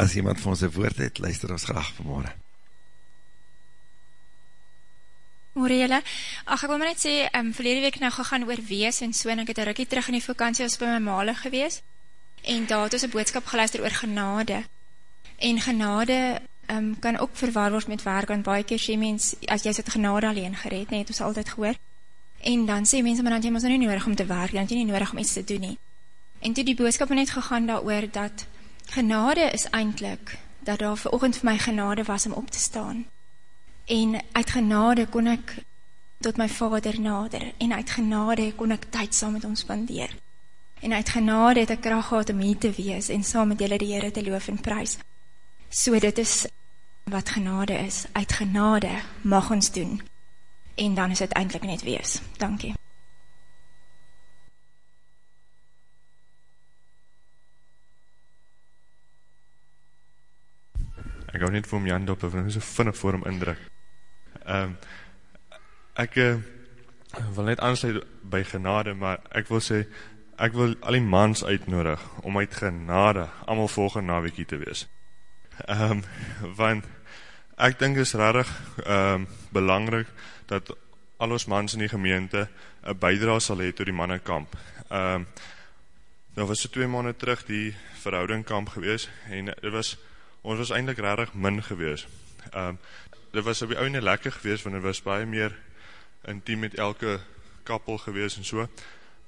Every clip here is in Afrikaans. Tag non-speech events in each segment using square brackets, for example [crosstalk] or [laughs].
as iemand vir ons een woord het, luister ons graag vanmorgen. Morele, ach ek wil maar net sê, um, verlede week nou gegaan oor wees en so, en ek het een rikkie terug in die vakantie as by my male gewees, en daar het ons een boodskap geluister oor genade, en genade um, kan ook verwaar word met werk, want baie keer sê mens, as jy sit genade alleen gered, nee, het ons altyd gehoor, en dan sê mense, maar dan jy ons nou nie nodig om te werk, dan jy nie nodig om iets te doen nie, en toe die boodskap net gegaan daar oor, dat genade is eindelijk, dat daar vir oogend vir my genade was om op te staan, en uit genade kon ek tot my vader nader, en uit genade kon ek tyd saam met hom spandeer, en uit genade het ek kracht gehad om hier te wees, en saam met julle die Heere te loof en prijs. So dit is wat genade is, uit genade mag ons doen, en dan is het eindelijk net wees. Dankie. Ek hou net vir hom Jan dop, want hy so vinnig voor hom indruk. Um, ek uh, wil net aansluit by genade, maar ek wil sê, ek wil al die mans uitnodig, om uit genade, allemaal volgende naweekie te wees. Um, want, ek dink is rarig um, belangrijk, dat al ons mans in die gemeente, een bijdra sal hee to die mannenkamp. Um, nou was so twee maanden terug die verhoudingkamp gewees, en dit was, ons was eindelijk rarig min gewees. Um, dit was op die ouwe lekker gewees, want het was baie meer intiem met elke kappel gewees en so,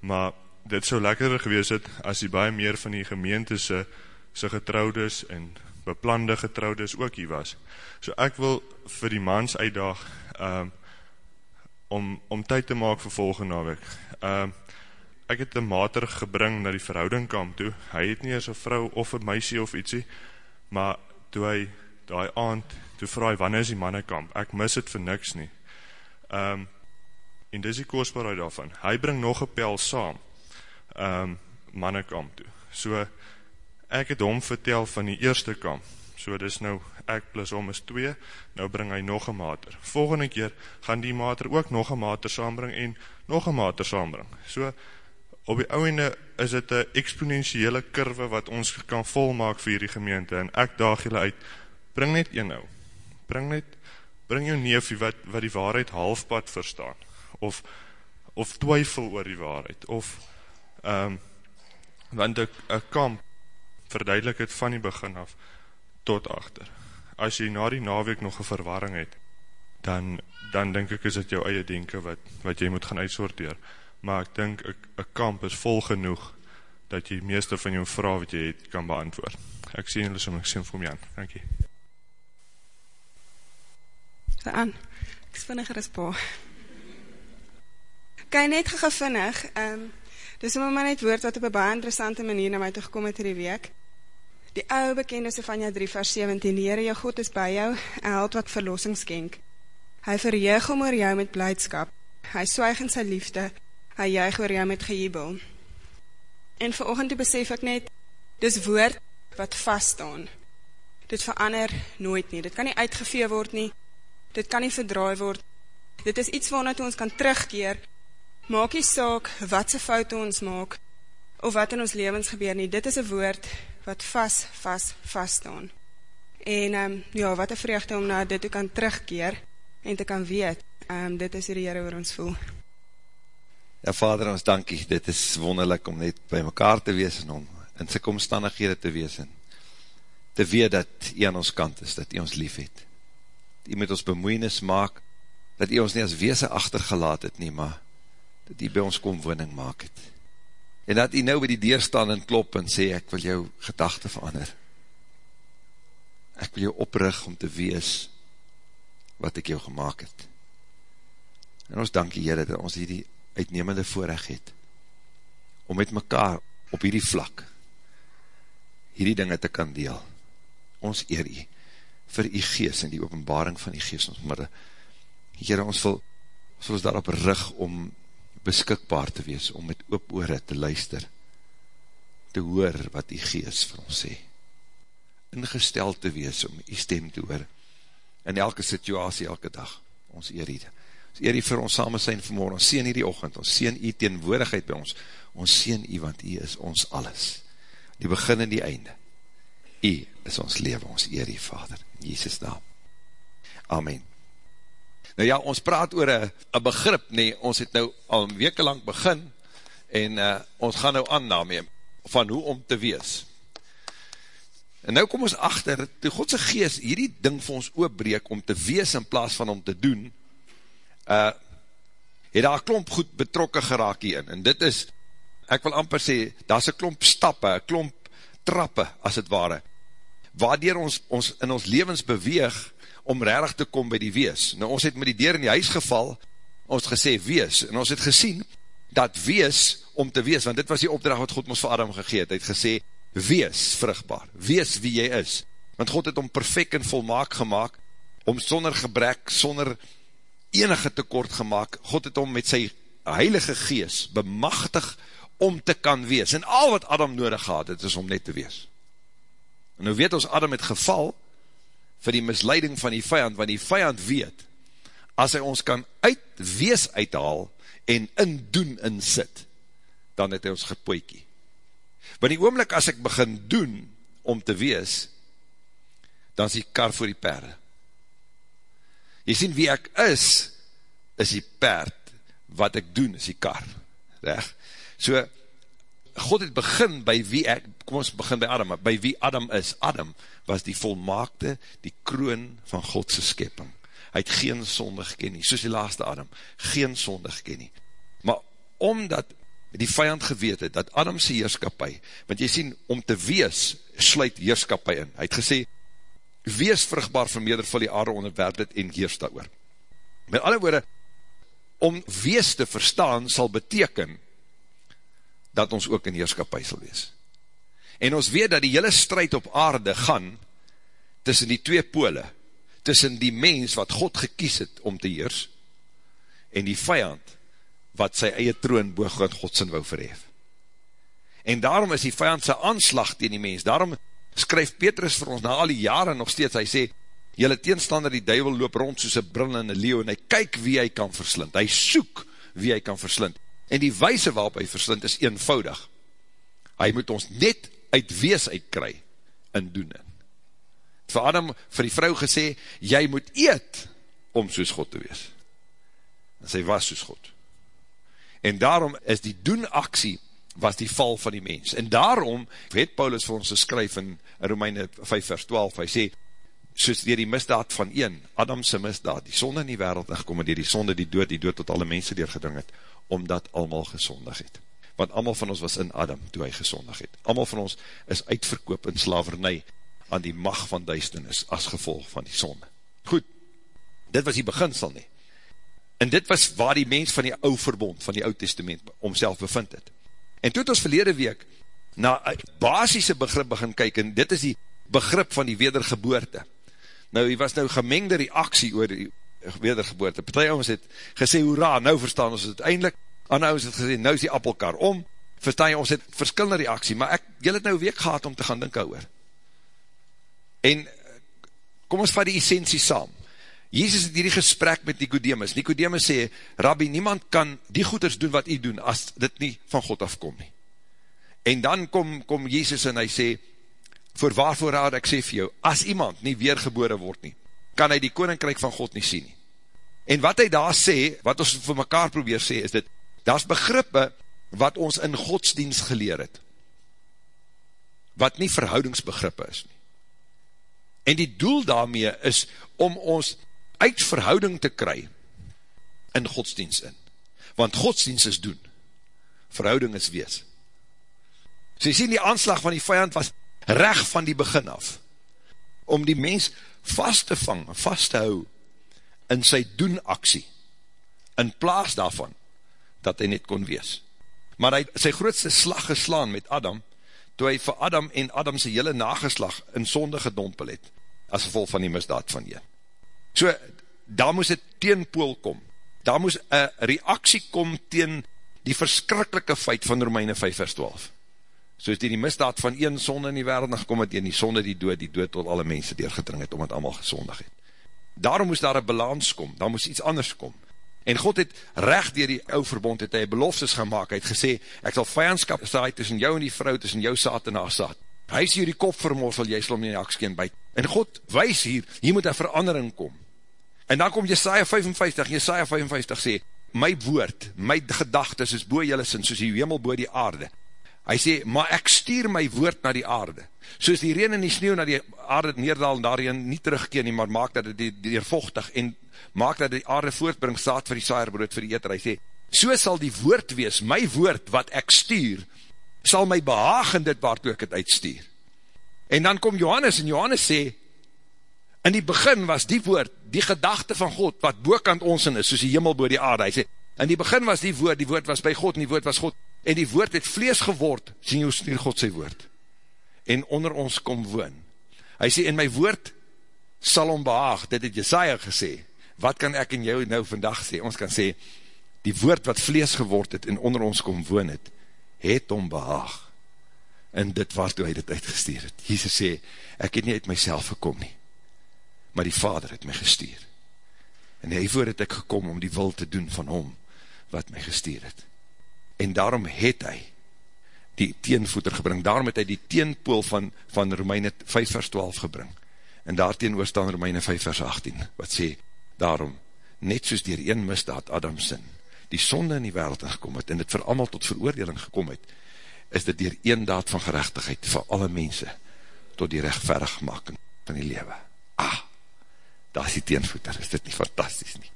maar dit so lekkerder gewees het, as die baie meer van die gemeente se, se getrouwdes en beplande getrouwdes ook hier was. So ek wil vir die mans uitdag, um, om, om tyd te maak vir volgende week. Um, ek het een mater gebring na die verhoudingkamp toe, hy het nie as een vrou of een meisie of ietsie, maar toe hy die aand, toe vraag hy, wanneer is die mannekamp? Ek mis het vir niks nie. Um, en dis die kostbaarheid daarvan. Hy bring nog een pel saam, um, mannekamp toe. So, ek het hom vertel van die eerste kamp. So, dis nou, ek plus hom is twee, nou bring hy nog een mater. Volgende keer gaan die mater ook nog een mater saambring en nog een mater saambring. So, op die ouwende is het een exponentiële kurve wat ons kan volmaak vir die gemeente. En ek daag julle uit, bring net een nou, bring net, bring jou neefie wat, wat die waarheid halfpad verstaan, of, of twyfel oor die waarheid, of, um, want een kamp verduidelik het van die begin af tot achter. As jy na die naweek nog een verwarring het, dan, dan denk ek is het jou eie denken wat, wat jy moet gaan uitsorteer maar ek dink, een kamp is vol genoeg, dat jy meeste van jou vraag wat jy het, kan beantwoord. Ek sien julle som, ek sien vir my aan. Dank jy. Aan, ek is vinniger as pa. Kan net gevinnig, um, dis om my net woord wat op een baie interessante manier na my toegekom het die week. Die oude bekende Sefania 3 vers 17, die Heere jou God is by jou, en held wat verlossing skenk. Hy verjeeg om oor jou met blijdskap, hy swaig in sy liefde, hy juig oor jou met gejubel. En vir oogend besef ek net, dis woord wat vaststaan. Dit verander nooit nie, dit kan nie uitgevee word nie, dit kan nie verdraai word, dit is iets waarna ons kan terugkeer, maak nie saak wat se fout ons maak, of wat in ons levens gebeur nie, dit is een woord wat vast, vast, vaststaan. En um, ja, wat een vreugde om na dit te kan terugkeer, en te kan weet, um, dit is die Heere waar ons voel. Ja, vader, ons dankie, dit is wonderlik om net by mekaar te wees en om in sy komstandighede te wees en te weet dat hy aan ons kant is, dat hy ons lief het. Dat hy met ons bemoeienis maak, dat hy ons nie as wees achtergelaat het nie, maar dat hy by ons kom woning maak het. En dat hy nou by die deur staan en klop en sê, ek wil jou gedachte verander. Ek wil jou oprig om te wees wat ek jou gemaakt het. En ons dankie, Heere, dat ons hierdie uitnemende voorrecht het, om met mekaar op hierdie vlak, hierdie dinge te kan deel. Ons eer u, vir u geest en die openbaring van die geest ons midde. Heere, ons wil, ons wil ons daarop rig om beskikbaar te wees, om met oop oore te luister, te hoor wat die geest vir ons sê. Ingestel te wees om die stem te hoor, in elke situasie, elke dag. Ons eer ons eer die vir ons samen zijn vanmorgen, ons sien hier die ochend, ons sien die teenwoordigheid by ons, ons sien die, want die is ons alles, die begin en die einde, U is ons leven, ons eer die Vader, in Jesus naam. Amen. Nou ja, ons praat oor een begrip, nee, ons het nou al een weke lang begin, en uh, ons gaan nou aan daarmee, van hoe om te wees. En nou kom ons achter, toe Godse geest hierdie ding vir ons oopbreek, om te wees in plaas van om te doen, uh, het daar klomp goed betrokke geraak hierin, en dit is, ek wil amper sê, daar is een klomp stappe, een klomp trappe, as het ware, waardoor ons, ons in ons levens beweeg, om rarig te kom by die wees. Nou, ons het met die deur in die huis geval, ons gesê wees, en ons het gesien, dat wees, om te wees, want dit was die opdracht wat God ons vir Adam gegeet, hy het gesê, wees vrugbaar, wees wie jy is, want God het om perfect en volmaak gemaakt, om sonder gebrek, sonder enige tekort gemaakt, God het om met sy heilige gees bemachtig om te kan wees, en al wat Adam nodig gehad het, is om net te wees. En nou weet ons, Adam het geval, vir die misleiding van die vijand, want die vijand weet, as hy ons kan uit wees uithaal, en in doen in sit, dan het hy ons gepoekie. Want die oomlik as ek begin doen, om te wees, dan is die kar voor die perde. Jy sien wie ek is, is die perd, wat ek doen is die kar. Reg? So, God het begin by wie ek, kom ons begin by Adam, by wie Adam is. Adam was die volmaakte, die kroon van Godse skepping. Hy het geen sonde geken nie, soos die laaste Adam, geen sonde geken nie. Maar omdat die vijand geweet het, dat Adamse heerskapie, want jy sien, om te wees, sluit heerskapie in. Hy het gesê, wees vrugbaar vermeerder van die aarde onderwerp dit en heers daar oor. Met alle woorde, om wees te verstaan, sal beteken, dat ons ook in heerskapie sal wees. En ons weet dat die hele strijd op aarde gaan tussen die twee pole, tussen die mens wat God gekies het om te heers, en die vijand wat sy eie troon boog God Godsin wou verhef. En daarom is die vijand sy aanslag tegen die mens, daarom skryf Petrus vir ons na al die jare nog steeds, hy sê, jylle teenstander die duivel loop rond soos een bril en een leeuw, en hy kyk wie hy kan verslind, hy soek wie hy kan verslind, en die wijse waarop hy verslind is eenvoudig, hy moet ons net uit wees uitkry, in doen in. Vir Adam, vir die vrou gesê, jy moet eet, om soos God te wees, en sy was soos God, en daarom is die doen aksie, was die val van die mens, en daarom, het Paulus vir ons geskryf in Romeine 5 vers 12, hy sê, soos dier die misdaad van een, Adamse misdaad, die sonde in die wereld ingekom, en dier die sonde die dood, die dood tot alle mense doorgedring het, omdat allemaal gesondig het. Want allemaal van ons was in Adam, toe hy gesondig het. Allemaal van ons is uitverkoop in slavernij, aan die mag van duisternis, as gevolg van die sonde. Goed, dit was die beginsel nie. En dit was waar die mens van die ou verbond, van die oud testament, omself bevind het. En toe het ons verlede week, na basisse begrip begin kyk, en dit is die begrip van die wedergeboorte. Nou, die was nou gemengde reaksie oor die wedergeboorte. Partij ons het gesê, hoera, nou verstaan ons het eindelijk, nou ons het gesê, nou is die appelkar om, verstaan jy, ons het verskillende reaksie, maar ek, jy het nou week gehad om te gaan dink oor. En, kom ons vat die essentie saam. Jezus het hierdie gesprek met Nicodemus. Nicodemus sê, Rabbi, niemand kan die goeders doen wat hy doen, as dit nie van God afkom nie. En dan kom, kom Jezus en hy sê, voor waarvoor raad ek sê vir jou, as iemand nie weergebore word nie, kan hy die koninkryk van God nie sien nie. En wat hy daar sê, wat ons vir mekaar probeer sê, is dit, daar is begrippe wat ons in godsdienst geleer het, wat nie verhoudingsbegrippe is nie. En die doel daarmee is om ons uit verhouding te kry in godsdienst in. Want godsdienst is doen. Verhouding is wees. So jy sien die aanslag van die vijand was recht van die begin af. Om die mens vast te vang, vast te hou in sy doen aksie. In plaas daarvan dat hy net kon wees. Maar hy sy grootste slag geslaan met Adam, toe hy vir Adam en Adam sy hele nageslag in sonde gedompel het, as gevolg van die misdaad van jy. So, daar moes een teenpool kom, daar moes een reaksie kom teen die verskrikkelike feit van Romeine 5 vers 12. Soos die, die misdaad van een sonde in die wereld, dan kom het in die sonde die dood, die dood tot alle mense deurgedring het, om het allemaal gesondig het. Daarom moes daar een balans kom, daar moes iets anders kom. En God het recht dier die ou verbond, het hy beloftes gemaakt, hy het gesê, ek sal vijandskap saai tussen jou en die vrou, tussen jou saad en haar saad. Hy is hier die kop vermorsel, jy sal om in die akskeen byt. En God wys hier, hier moet een verandering kom. En dan kom Jesaja 55, Jesaja 55 sê, my woord, my gedagtes is boe jylle sin, soos die hemel boe die aarde. Hy sê, maar ek stuur my woord na die aarde. Soos die reen en die sneeuw na die aarde neerdal en daarin nie terugkeen nie, maar maak dat het deurvochtig en maak dat die aarde voortbring, saad vir die saaierbrood vir die eter. Hy sê, so sal die woord wees, my woord wat ek stuur, sal my behaag in dit waartoe ek het uitstuur. En dan kom Johannes en Johannes sê, in die begin was die woord, die gedachte van God, wat boekant ons in is, soos die hemel boor die aarde, hy sê, in die begin was die woord, die woord was by God, en die woord was God, en die woord het vlees geword, sien hoe stuur God sy woord, en onder ons kom woon. Hy sê, in my woord sal om behaag, dit het Jesaja gesê, wat kan ek en jou nou vandag sê? Ons kan sê, die woord wat vlees geword het, en onder ons kom woon het, het om behaag, in dit waartoe hy dit uitgestuur het. Jesus sê, ek het nie uit myself gekom nie, maar die Vader het my gestuur. En hy voor het ek gekom om die wil te doen van hom, wat my gestuur het. En daarom het hy die teenvoeter gebring, daarom het hy die teenpool van, van Romeine 5 vers 12 gebring. En daar teenoor staan Romeine 5 vers 18, wat sê, daarom, net soos dier een misdaad Adams sin, die sonde in die wereld ingekom het, en het vir allemaal tot veroordeling gekom het, is dit dier een daad van gerechtigheid vir alle mense, tot die rechtverigmaking van die lewe. Ah, daar is die teenvoeter, is dit nie fantastisch nie.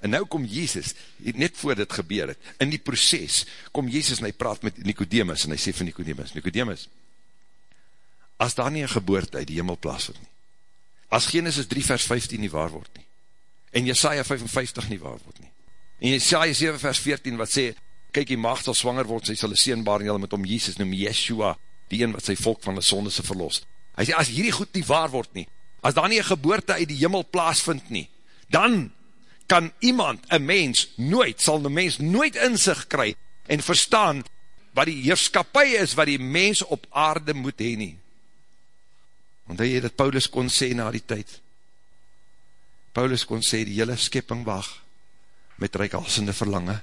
En nou kom Jezus, net voor dit gebeur het, in die proces, kom Jezus en hy praat met Nicodemus, en hy sê van Nicodemus, Nicodemus, as daar nie een geboorte uit die hemel plaas word nie, as Genesis 3 vers 15 nie waar word nie, en Jesaja 55 nie waar word nie, en Jesaja 7 vers 14 wat sê, kyk die maagd sal swanger word, sy sal een seenbaar en jylle met om Jezus noem Yeshua, die een wat sy volk van die sonde se verlost. Hy sê, as hierdie goed nie waar word nie, as daar nie een geboorte uit die jimmel plaas vind nie, dan kan iemand, een mens, nooit, sal die mens nooit in sig kry en verstaan wat die heerskapie is, wat die mens op aarde moet heen nie. Want hy het Paulus kon sê na die tyd. Paulus kon sê, die hele skepping wacht met reikhalsende verlange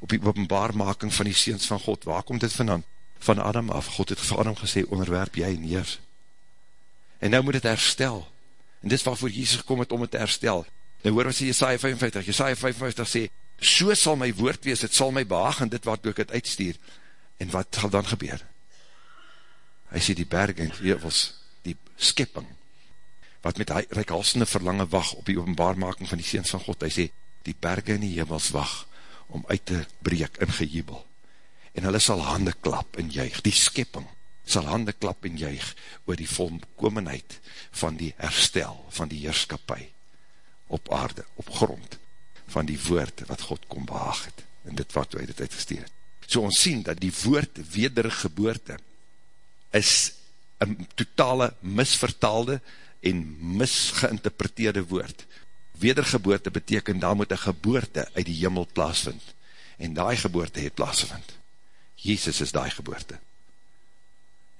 op die openbaarmaking van die seens van God. Waar kom dit vandaan? Van Adam af. God het vir Adam gesê, onderwerp jy neer. En nou moet het herstel. En dit is waarvoor Jesus kom het om het te herstel. Nou hoor wat sê Jesaja 55, Jesaja 55 sê, so sal my woord wees, het sal my behaag in dit waartoe ek het uitstuur. En wat sal dan gebeur? Hy sê die berg en hevels, die skepping, wat met hy reikhalsende verlange wacht op die openbaarmaking van die seens van God, hy sê, die berge en die hevels wacht om uit te breek in gejubel. En hulle sal hande klap en juig, die skepping, sal hande klap en juig oor die volkomenheid van die herstel van die heerskapie op aarde, op grond van die woord wat God kom behaag het en dit wat hy dit uitgesteer het. So ons sien dat die woord wedergeboorte is een totale misvertaalde en misgeïnterpreteerde woord. Wedergeboorte beteken daar moet een geboorte uit die jimmel plaasvind en die geboorte het plaasvind. Jezus is die geboorte.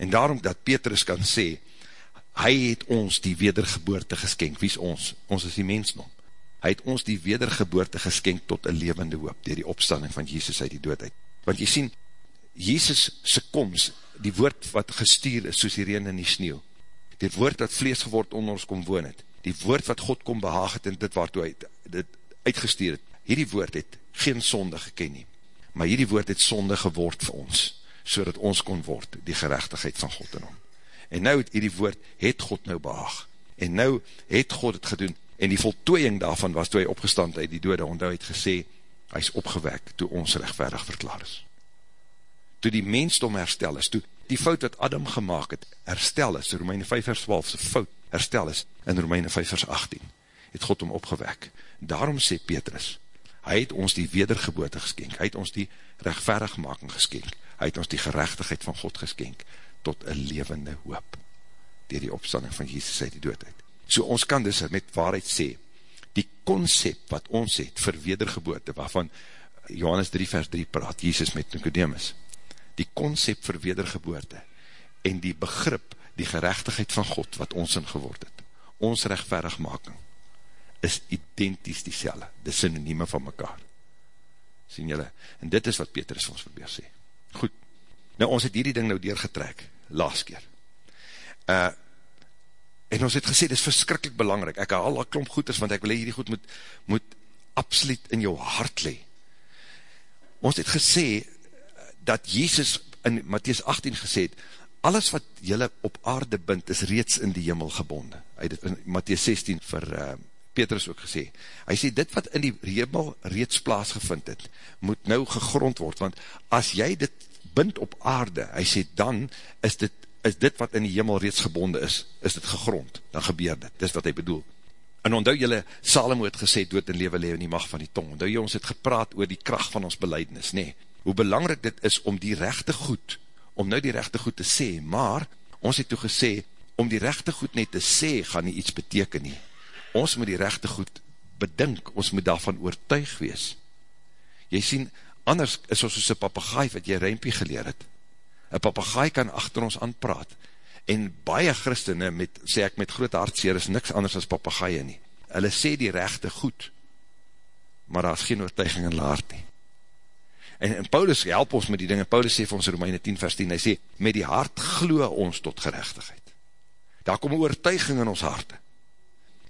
En daarom dat Petrus kan sê, hy het ons die wedergeboorte geskenk. Wie is ons? Ons is die mensnom. Hy het ons die wedergeboorte geskenk tot een levende hoop, dier die opstanding van Jezus uit die doodheid. Want jy sien, Jezus se komst, die woord wat gestuur is, soos die reen in die sneeuw, die woord wat vlees geword onder ons kom woon het, die woord wat God kom behaag het, en dit waartoe hy dit uitgestuur het, hierdie woord het geen sonde geken nie, maar hierdie woord het sonde geword vir ons, so dat ons kon word, die gerechtigheid van God in hom. En nou het die woord, het God nou behaag. En nou het God het gedoen, en die voltooiing daarvan was, toe hy opgestand uit die dode, want hy het gesê, hy is opgewek, toe ons rechtverig verklaar is. Toe die mensdom herstel is, toe die fout wat Adam gemaakt het, herstel is, Romeine 5 vers 12, sy fout herstel is, in Romeine 5 vers 18, het God om opgewek. Daarom sê Petrus, hy het ons die wedergeboorte geskenk, hy het ons die rechtverigmaking geskenk, hy het ons die gerechtigheid van God geskenk, tot een levende hoop, dier die opstanding van Jesus uit die doodheid. So ons kan dus met waarheid sê, die concept wat ons het vir wedergeboorte, waarvan Johannes 3 vers 3 praat, Jesus met Nicodemus, die concept vir wedergeboorte, en die begrip, die gerechtigheid van God, wat ons in geword het, ons rechtverigmaking, is identies die selle, die synonieme van mekaar. Sien julle? En dit is wat Petrus ons probeer sê. Goed, nou ons het hierdie ding nou doorgetrek, laas keer. Uh, en ons het gesê, dit is verskrikkelijk belangrijk, ek haal al klomp goeders, want ek wil hierdie goed moet, moet absoluut in jou hart lee. Ons het gesê, dat Jezus in Matthies 18 gesê het, alles wat jylle op aarde bind, is reeds in die jimmel gebonden. Hy het in Matthies 16 vir uh, Petrus ook gesê. Hy sê, dit wat in die jimmel reeds plaasgevind het, moet nou gegrond word, want as jy dit bind op aarde, hy sê, dan is dit, is dit wat in die jimmel reeds gebonden is, is dit gegrond, dan gebeur dit, dis wat hy bedoel. En onthou jylle, Salomo het gesê, dood en lewe lewe in die macht van die tong, onthou jy, ons het gepraat oor die kracht van ons beleidnis, nee, hoe belangrijk dit is om die rechte goed, om nou die rechte goed te sê, maar, ons het toe gesê, om die rechte goed net te sê, gaan nie iets beteken nie. Ons moet die rechte goed bedink, ons moet daarvan oortuig wees. Jy sien, anders is ons soos een papagaai wat jy ruimpie geleer het. Een papagaai kan achter ons aanpraat, en baie christene, met, sê ek met groot hartseer, is niks anders as papagaaie nie. Hulle sê die rechte goed, maar daar is geen oortuiging in laard nie. En, en Paulus help ons met die dinge, Paulus sê vir ons in Romeine 10 vers 10, hy sê, met die hart glo ons tot gerechtigheid. Daar kom oortuiging in ons harte.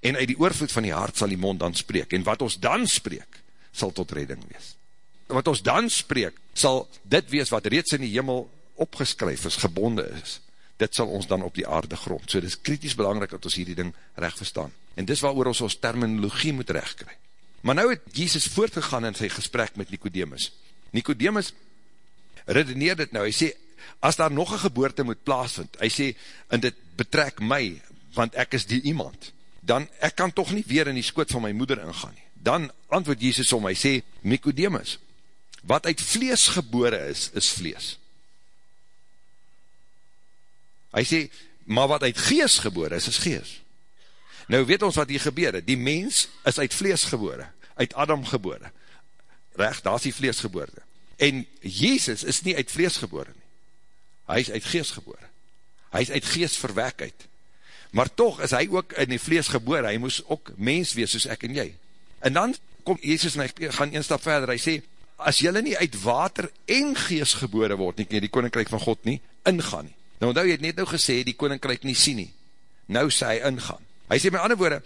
En uit die oorvloed van die hart sal die mond dan spreek. En wat ons dan spreek, sal tot redding wees. Wat ons dan spreek, sal dit wees wat reeds in die hemel opgeskryf is, gebonde is. Dit sal ons dan op die aarde grond. So dit is kritisch belangrijk dat ons hierdie ding recht verstaan. En dis waar ons ons terminologie moet recht kry. Maar nou het Jesus voortgegaan in sy gesprek met Nicodemus. Nicodemus redeneer dit nou, hy sê, as daar nog een geboorte moet plaasvind, hy sê, en dit betrek my, want ek is die iemand, dan ek kan toch nie weer in die skoot van my moeder ingaan nie. Dan antwoord Jesus om, hy sê, Nicodemus, wat uit vlees gebore is, is vlees. Hy sê, maar wat uit gees gebore is, is gees. Nou weet ons wat hier gebeur, die mens is uit vlees gebore, uit Adam gebore, recht, daar is die vleesgeboorte. En Jezus is nie uit vleesgeboorte nie. Hy is uit geest geboore. Hy is uit geest verwek uit. Maar toch is hy ook in die vlees geboore, hy moes ook mens wees soos ek en jy. En dan kom Jezus en hy gaan een stap verder, hy sê, as jylle nie uit water en geest geboore word, nie kan die koninkryk van God nie, ingaan nie. Nou, nou jy het net nou gesê, die koninkryk nie sien nie. Nou sê hy ingaan. Hy sê met ander woorde,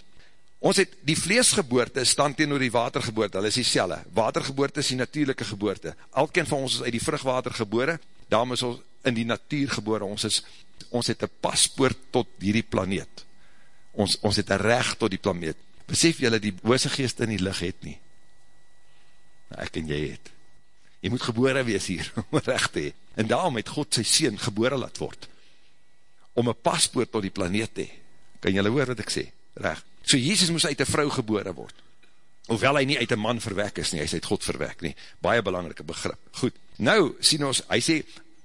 Ons het die vleesgeboorte stand teen oor die watergeboorte, hulle is die selle. Watergeboorte is die natuurlijke geboorte. Elkeen van ons is uit die vrugwater gebore, daarom is ons in die natuur gebore. Ons, is, ons het een paspoort tot hierdie planeet. Ons, ons het een recht tot die planeet. Besef jylle die bose geest in die licht het nie. Nou, ek en jy het. Jy moet gebore wees hier, [laughs] om recht te hee. En daarom het God sy sien gebore laat word. Om een paspoort tot die planeet te. Kan jylle hoor wat ek sê? Recht. So Jezus moes uit een vrou gebore word. Hoewel hy nie uit een man verwek is nie, hy is uit God verwek nie. Baie belangrike begrip. Goed, nou sien ons, hy sê,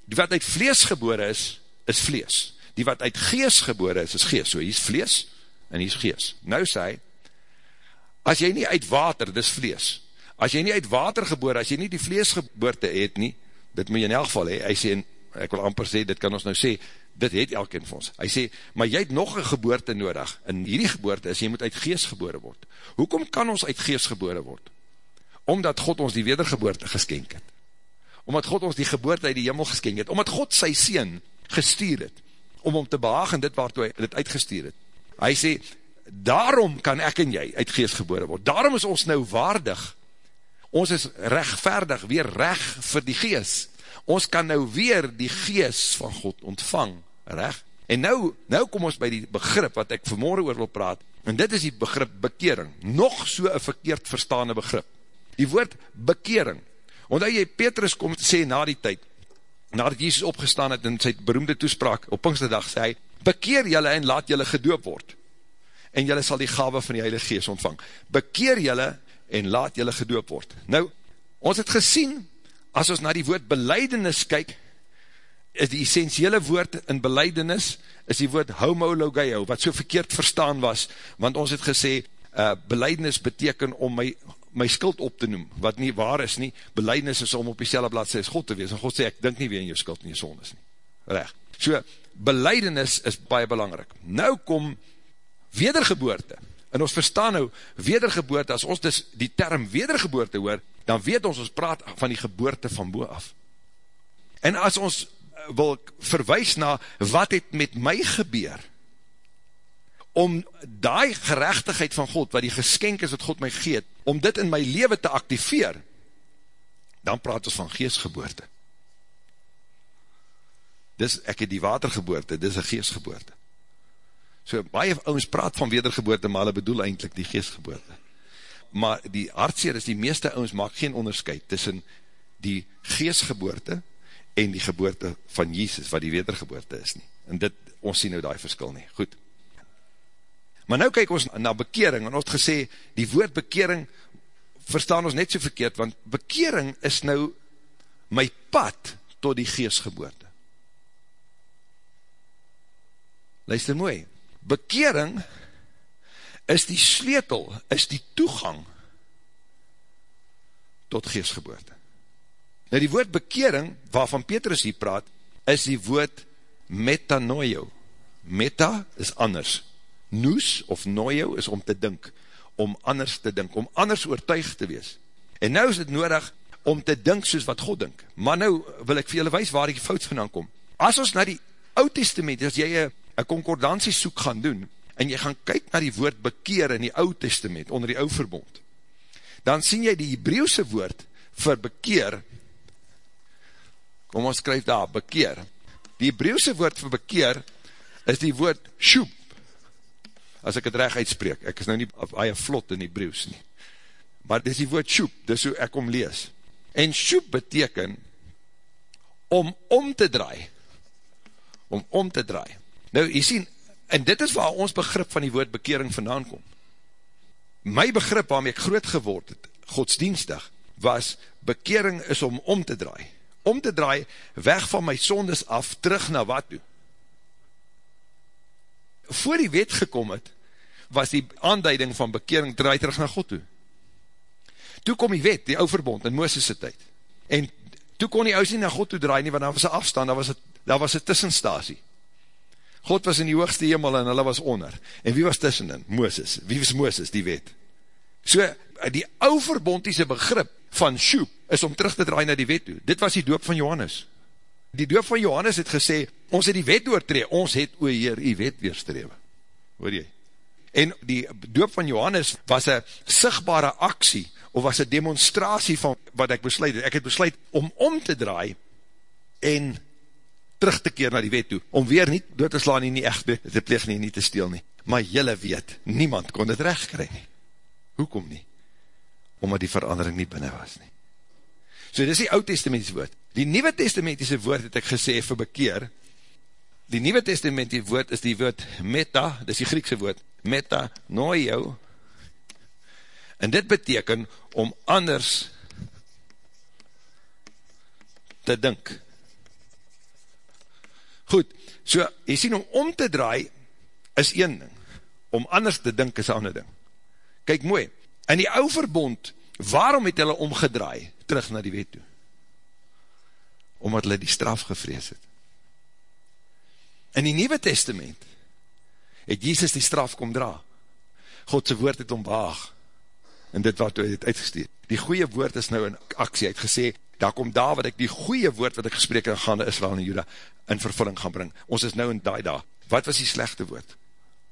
die wat uit vlees gebore is, is vlees. Die wat uit gees gebore is, is gees. So, hy is vlees en hy is gees. Nou sê hy, as jy nie uit water, dis vlees. As jy nie uit water gebore, as jy nie die vleesgeboorte het nie, dit moet jy in elk geval he, hy sê, ek wil amper sê, dit kan ons nou sê, dit het elkeen van ons. Hy sê, maar jy het nog een geboorte nodig, en hierdie geboorte is, jy moet uit geest gebore word. Hoekom kan ons uit geest gebore word? Omdat God ons die wedergeboorte geskenk het. Omdat God ons die geboorte uit die jimmel geskenk het. Omdat God sy sien gestuur het, om om te behaag in dit waartoe hy dit uitgestuur het. Hy sê, daarom kan ek en jy uit geest gebore word. Daarom is ons nou waardig. Ons is rechtvaardig, weer recht vir die geest. Ons kan nou weer die geest van God ontvang recht? En nou, nou kom ons by die begrip wat ek vanmorgen oor wil praat, en dit is die begrip bekering, nog so een verkeerd verstaande begrip. Die woord bekering, omdat jy Petrus kom sê na die tyd, nadat Jesus opgestaan het in sy beroemde toespraak, op Pinksterdag sê hy, bekeer jylle en laat jylle gedoop word, en jylle sal die gave van die Heilige Geest ontvang. Bekeer jylle en laat jylle gedoop word. Nou, ons het gesien, as ons na die woord beleidenis kyk, is die essentiële woord in beleidenis, is die woord homologeo, wat so verkeerd verstaan was, want ons het gesê, uh, beleidenis beteken om my, my skuld op te noem, wat nie waar is nie, beleidenis is om op die selle blad sê, is God te wees, en God sê, ek dink nie weer in jou skuld nie, son is nie, recht. So, beleidenis is baie belangrik. Nou kom wedergeboorte, en ons verstaan nou, wedergeboorte, as ons dus die term wedergeboorte hoor, dan weet ons, ons praat van die geboorte van boe af. En as ons wil verwijs na wat het met my gebeur, om die gerechtigheid van God, wat die geskenk is wat God my geet, om dit in my leven te activeer, dan praat ons van geestgeboorte. Dis, ek het die watergeboorte, dis een geestgeboorte. So, baie ons praat van wedergeboorte, maar hulle bedoel eindelijk die geestgeboorte. Maar die hartseer is, die meeste ons maak geen onderscheid tussen die geestgeboorte en die geboorte van Jesus, wat die wedergeboorte is nie. En dit, ons sien nou die verskil nie. Goed. Maar nou kyk ons na bekering, en ons het gesê, die woord bekering verstaan ons net so verkeerd, want bekering is nou my pad tot die geestgeboorte. Luister mooi, bekering is die sleutel, is die toegang tot geestgeboorte. Nou die woord bekering, waarvan Petrus hier praat, is die woord metanoio. Meta is anders. Noes of noio is om te dink, om anders te dink, om anders oortuig te wees. En nou is het nodig om te dink soos wat God dink. Maar nou wil ek vir julle wees waar die fout vandaan kom. As ons na die oud testament, as jy een concordantie soek gaan doen, en jy gaan kyk na die woord bekeer in die oud testament, onder die oud verbond, dan sien jy die Hebreeuwse woord vir bekeer, kom ons skryf daar, bekeer. Die Hebreeuwse woord vir bekeer is die woord shoep, as ek het recht uitspreek, ek is nou nie baie vlot in Hebreeuws nie, maar dit is die woord shoep, dit is hoe ek om lees. En shoep beteken om om te draai, om om te draai. Nou, jy sien, en dit is waar ons begrip van die woord bekering vandaan kom. My begrip waarmee ek groot geword het, godsdienstig, was bekering is om om te draai om te draai, weg van my sondes af, terug na wat toe. Voor die wet gekom het, was die aanduiding van bekering, draai terug na God toe. Toe kom die wet, die ouverbond, in Mooses' tyd. En toe kon die ouds nie na God toe draai nie, want daar was een afstand, daar was een, daar was een tussenstasie. God was in die hoogste hemel en hulle was onder. En wie was tussenin? Mooses. Wie was Mooses? Die wet. So, die ouverbondiese begrip van Sjoep is om terug te draai na die wet toe. Dit was die doop van Johannes. Die doop van Johannes het gesê, ons het die wet doortree, ons het oor hier die wet weerstrewe. Hoor jy? En die doop van Johannes was een sigbare aksie, of was een demonstratie van wat ek besluit het. Ek het besluit om om te draai en terug te keer na die wet toe, om weer nie dood te slaan nie, nie echt te pleeg nie, nie te steel nie. Maar jylle weet, niemand kon het recht kry nie. Hoekom nie? Omdat die verandering nie binnen was nie. So dit is die oud-testamentiese woord. Die nieuwe testamentiese woord het ek gesê vir bekeer. Die nieuwe testamentiese woord is die woord meta, dit is die Griekse woord, meta noio. En dit beteken om anders te dink. Goed, so jy sien om om te draai is een ding. Om anders te dink is ander ding. Kijk mooi, in die ou verbond, waarom het hulle omgedraai? terug na die wet toe. Omdat hulle die straf gevrees het. In die Nieuwe Testament het Jesus die straf kom dra. Godse woord het omwaag en dit wat hy het uitgesteed. Die goeie woord is nou in aksie, hy het gesê, daar kom daar wat ek die goeie woord wat ek gesprek in gaande Israel en Juda in vervulling gaan bring. Ons is nou in die daar. Wat was die slechte woord?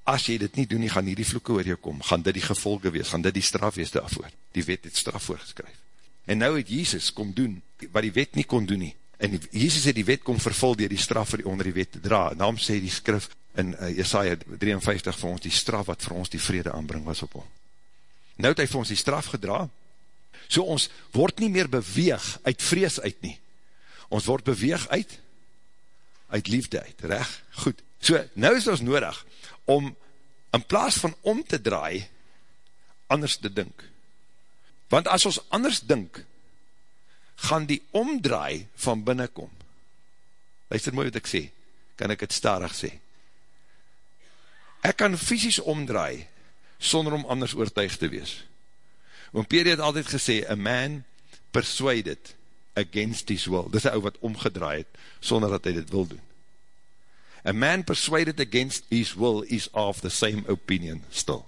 As jy dit nie doen, nie gaan nie die vloeke oor jou kom, gaan dit die gevolge wees, gaan dit die straf wees daarvoor. Die wet het straf voorgeskryf. En nou het Jesus kom doen, wat die wet nie kon doen nie. En Jesus het die wet kom vervul dier die straf vir die onder die wet te dra. En daarom sê die skrif in uh, Jesaja 53 vir ons die straf wat vir ons die vrede aanbring was op hom. Nou het hy vir ons die straf gedra, so ons word nie meer beweeg uit vrees uit nie. Ons word beweeg uit, uit liefde uit, recht? Goed. So, nou is ons nodig om in plaas van om te draai, anders te dink. Want as ons anders dink, gaan die omdraai van binnenkom. Luister mooi wat ek sê, kan ek het starig sê. Ek kan fysisk omdraai, sonder om anders oortuig te wees. Want Peri het altyd gesê, a man persuaded against his will. Dit is ou wat omgedraai het, sonder dat hy dit wil doen. A man persuaded against his will is of the same opinion still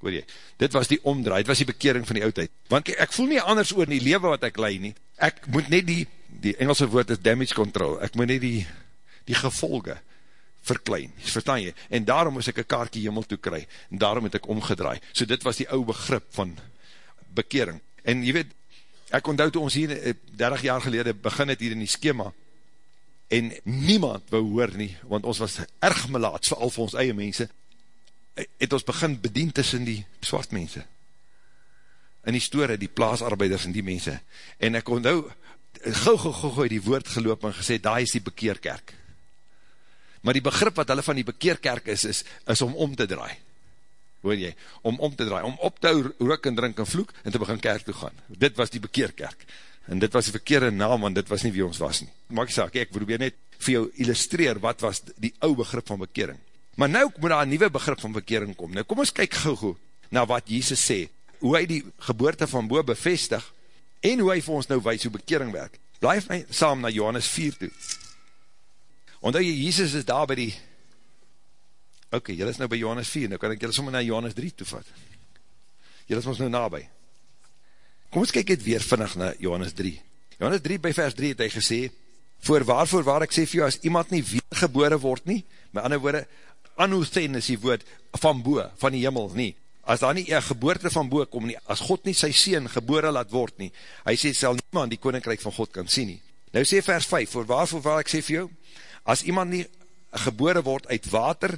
hoor jy, dit was die omdraai, dit was die bekering van die oudheid, want ek voel nie anders oor die lewe wat ek leid nie, ek moet net die die Engelse woord is damage control, ek moet nie die, die gevolge verklein, verstaan jy, en daarom moes ek een kaartje hemel toe kry, en daarom het ek omgedraai, so dit was die oude begrip van bekering, en jy weet, ek onthoud toe ons hier 30 eh, jaar gelede begin het hier in die schema, en niemand wou hoor nie, want ons was erg melaats, vooral vir ons eie mense, het ons begin bedien tussen die swart mense, in die store, die plaasarbeiders en die mense, en ek onthou, gauw gauw gauw gauw die woord geloop en gesê, daar is die bekeerkerk, maar die begrip wat hulle van die bekeerkerk is, is, is om om te draai, hoor jy, om om te draai, om op te hou, rook en drink en vloek, en te begin kerk toe gaan, dit was die bekeerkerk, en dit was die verkeerde naam, want dit was nie wie ons was nie, maak jy saak, ek probeer net vir jou illustreer, wat was die ou begrip van bekering, maar nou moet daar een nieuwe begrip van bekering kom, nou kom ons kyk gauw gauw, na wat Jesus sê, hoe hy die geboorte van boe bevestig, en hoe hy vir ons nou wees hoe bekering werk. Blijf my saam na Johannes 4 toe. Omdat jy, Jesus is daar by die, ok, jy is nou by Johannes 4, nou kan ek jy sommer na Johannes 3 toevat. Jy is ons nou nabij. Kom ons kyk het weer vinnig na Johannes 3. Johannes 3 by vers 3 het hy gesê, voor waarvoor waar ek sê vir jou, as iemand nie weergebore word nie, met ander woorde, anothen is die woord van boe, van die jimmel nie, as daar nie een geboorte van boek kom nie, as God nie sy sien gebore laat word nie, hy sê, sal niemand die koninkrijk van God kan sien nie. Nou sê vers 5, voor waarvoor waar ek sê vir jou, as iemand nie gebore word uit water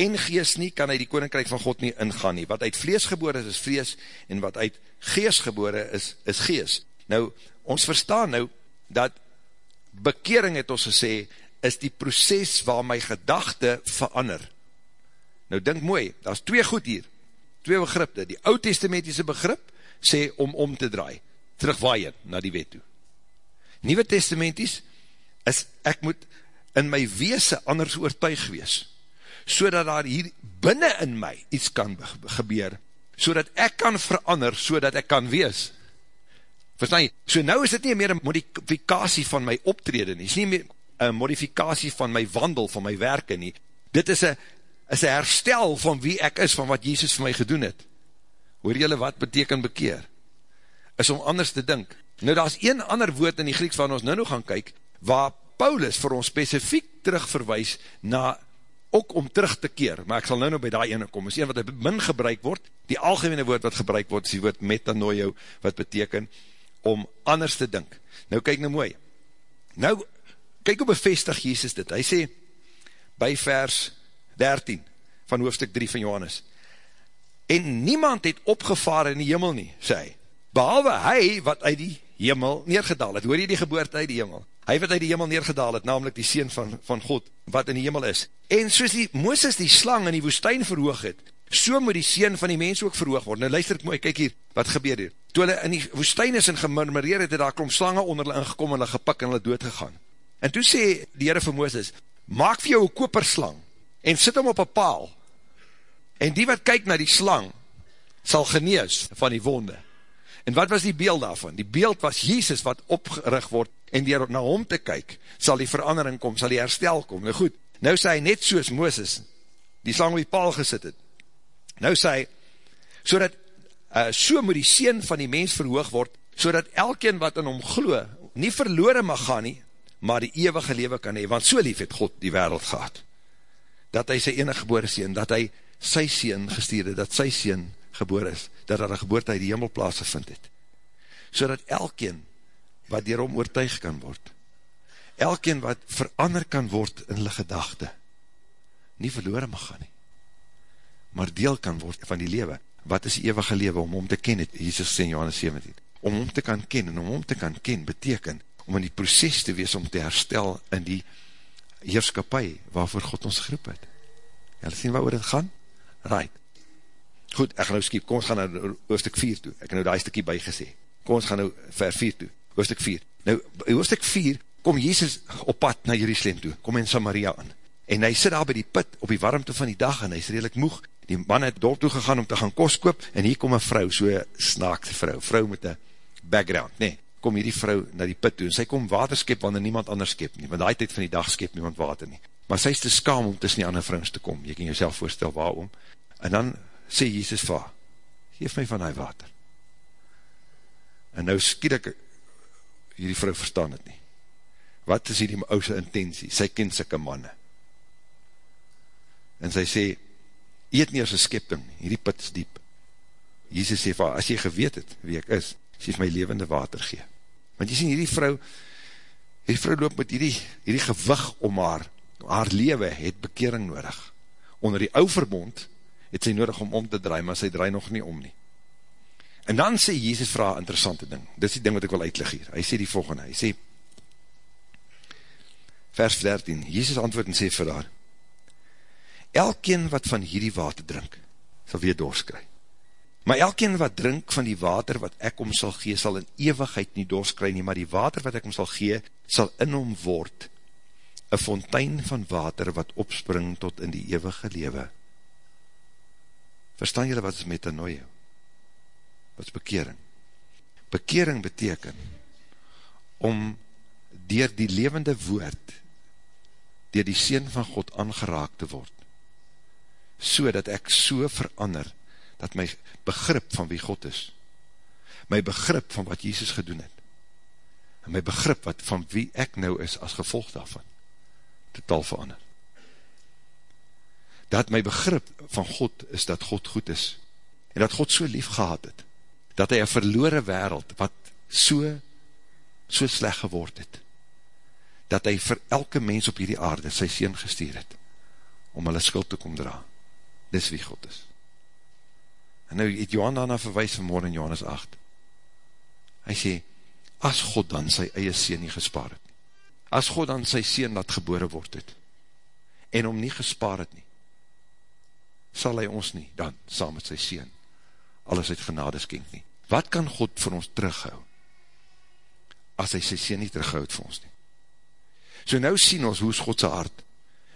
en gees nie, kan hy die koninkrijk van God nie ingaan nie. Wat uit vlees gebore is, is vlees, en wat uit gees gebore is, is gees. Nou, ons verstaan nou, dat bekering het ons gesê, is die proces waar my gedachte verander. Nou, denk mooi, daar is twee goed hier twee begripte, die oud-testamentiese begrip, sê om om te draai, terugwaaien na die wet toe. Nieuwe testamenties, is ek moet in my weese anders oortuig wees, so dat daar hier binnen in my iets kan gebeur, so dat ek kan verander, so dat ek kan wees. Verstaan jy? So nou is dit nie meer een modifikatie van my optreden nie, is nie meer een modifikatie van my wandel, van my werke nie, dit is een is een herstel van wie ek is, van wat Jezus vir my gedoen het. Hoor jylle wat beteken bekeer? Is om anders te dink. Nou daar is een ander woord in die Grieks waar ons nou nog gaan kyk, waar Paulus vir ons specifiek terugverwijs na ook om terug te keer, maar ek sal nou nou by die ene kom, is een wat min gebruik word, die algemene woord wat gebruik word, is die woord metanoio, wat beteken om anders te dink. Nou kyk nou mooi. Nou, kyk hoe bevestig Jezus dit. Hy sê, by vers 13 van hoofdstuk 3 van Johannes. En niemand het opgevaar in die hemel nie, sê hy. Behalwe hy wat uit die hemel neergedaal het. Hoor jy die geboorte uit die hemel? Hy wat uit die hemel neergedaal het, namelijk die Seen van, van God, wat in die hemel is. En soos die Mooses die slang in die woestijn verhoog het, so moet die Seen van die mens ook verhoog word. Nou luister het mooi, kyk hier, wat gebeur hier. Toe hulle in die woestijn is en gemurmureer het, het daar klom slange onder hulle ingekom en hulle gepik en hulle dood gegaan. En toe sê die Heere vir Mooses, maak vir jou een koperslang, en sit hom op een paal, en die wat kyk na die slang, sal genees van die wonde. En wat was die beeld daarvan? Die beeld was Jesus wat opgerig word, en dier na hom te kyk, sal die verandering kom, sal die herstel kom. Nou goed, nou sê hy net soos Mooses, die slang op die paal gesit het. Nou sê hy, so dat, uh, so moet die sien van die mens verhoog word, so dat elkeen wat in hom glo, nie verloren mag gaan nie, maar die eeuwige lewe kan hee, want so lief het God die wereld gehad dat hy sy enige geboor sien, dat hy sy sien gestuur het, dat sy sien geboor is, dat daar een geboorte uit die hemelplaas gevind het. So dat elkeen wat dierom oortuig kan word, elkeen wat verander kan word in hulle gedachte, nie verloren mag gaan nie, maar deel kan word van die lewe. Wat is die eeuwige lewe om om te ken, het Jesus sê in Johannes 17, om om te kan ken, en om om te kan ken, beteken, om in die proces te wees, om te herstel in die heerskapie waarvoor God ons geroep het. Julle sien waar oor het gaan? Right. Goed, ek gaan nou skiep, kom ons gaan nou hoofdstuk 4 toe. Ek het nou die stukkie bygesê. Kom ons gaan nou ver 4 toe, hoofdstuk 4. Nou, hoofdstuk 4, kom Jezus op pad na Jerusalem toe, kom in Samaria aan. En hy sit daar by die put, op die warmte van die dag, en hy is redelijk moeg. Die man het dorp toe gegaan om te gaan kost koop, en hier kom een vrou, so snaakse vrou, vrou met een background, nee, kom hierdie vrou na die put toe, en sy kom water skep, wanneer niemand anders skep nie, want die tijd van die dag skep niemand water nie. Maar sy is te skam om tussen die ander vrouws te kom, jy kan jouself voorstel waarom, en dan sê Jesus va, geef my van die water. En nou skiet ek, hierdie vrou verstaan het nie. wat is hierdie ouse intentie? Sy ken syke manne. En sy sê, eet nie as een skepting, hierdie put is diep. Jesus sê, as jy geweet het wie ek is, het my levende water gee. Want jy sê, hierdie vrou, hierdie vrou loop met hierdie, hierdie gewig om haar, haar lewe het bekering nodig. Onder die ou verbond het sy nodig om om te draai, maar sy draai nog nie om nie. En dan sê Jesus vraag interessante ding, dit is die ding wat ek wil uitlig hier, hy sê die volgende, hy sê, vers 13, Jesus antwoord en sê vir haar, elkeen wat van hierdie water drink, sal weer doorskry. Maar elkeen wat drink van die water wat ek om sal gee, sal in eeuwigheid nie doorskry nie, maar die water wat ek om sal gee, sal in hom word, een fontein van water wat opspring tot in die eeuwige lewe. Verstaan julle wat is metanoia? Wat is bekering? Bekering beteken om dier die levende woord, dier die Seen van God aangeraak te word, so dat ek so verander, dat my begrip van wie God is, my begrip van wat Jesus gedoen het, en my begrip wat, van wie ek nou is as gevolg daarvan, totaal verander. Dat my begrip van God is dat God goed is, en dat God so lief gehad het, dat hy een verloore wereld, wat so, so sleg geword het, dat hy vir elke mens op hierdie aarde sy sien gestuur het, om hulle skuld te kom dra. Dis wie God is. En nou het Johan daarna verwijs vanmorgen in Johannes 8. Hy sê, as God dan sy eie sien nie gespaar het, as God dan sy sien laat gebore word het, en om nie gespaar het nie, sal hy ons nie dan, saam met sy sien, alles uit genade skenk nie. Wat kan God vir ons terughou, as hy sy sien nie terughoud vir ons nie? So nou sien ons, hoe is Godse hart?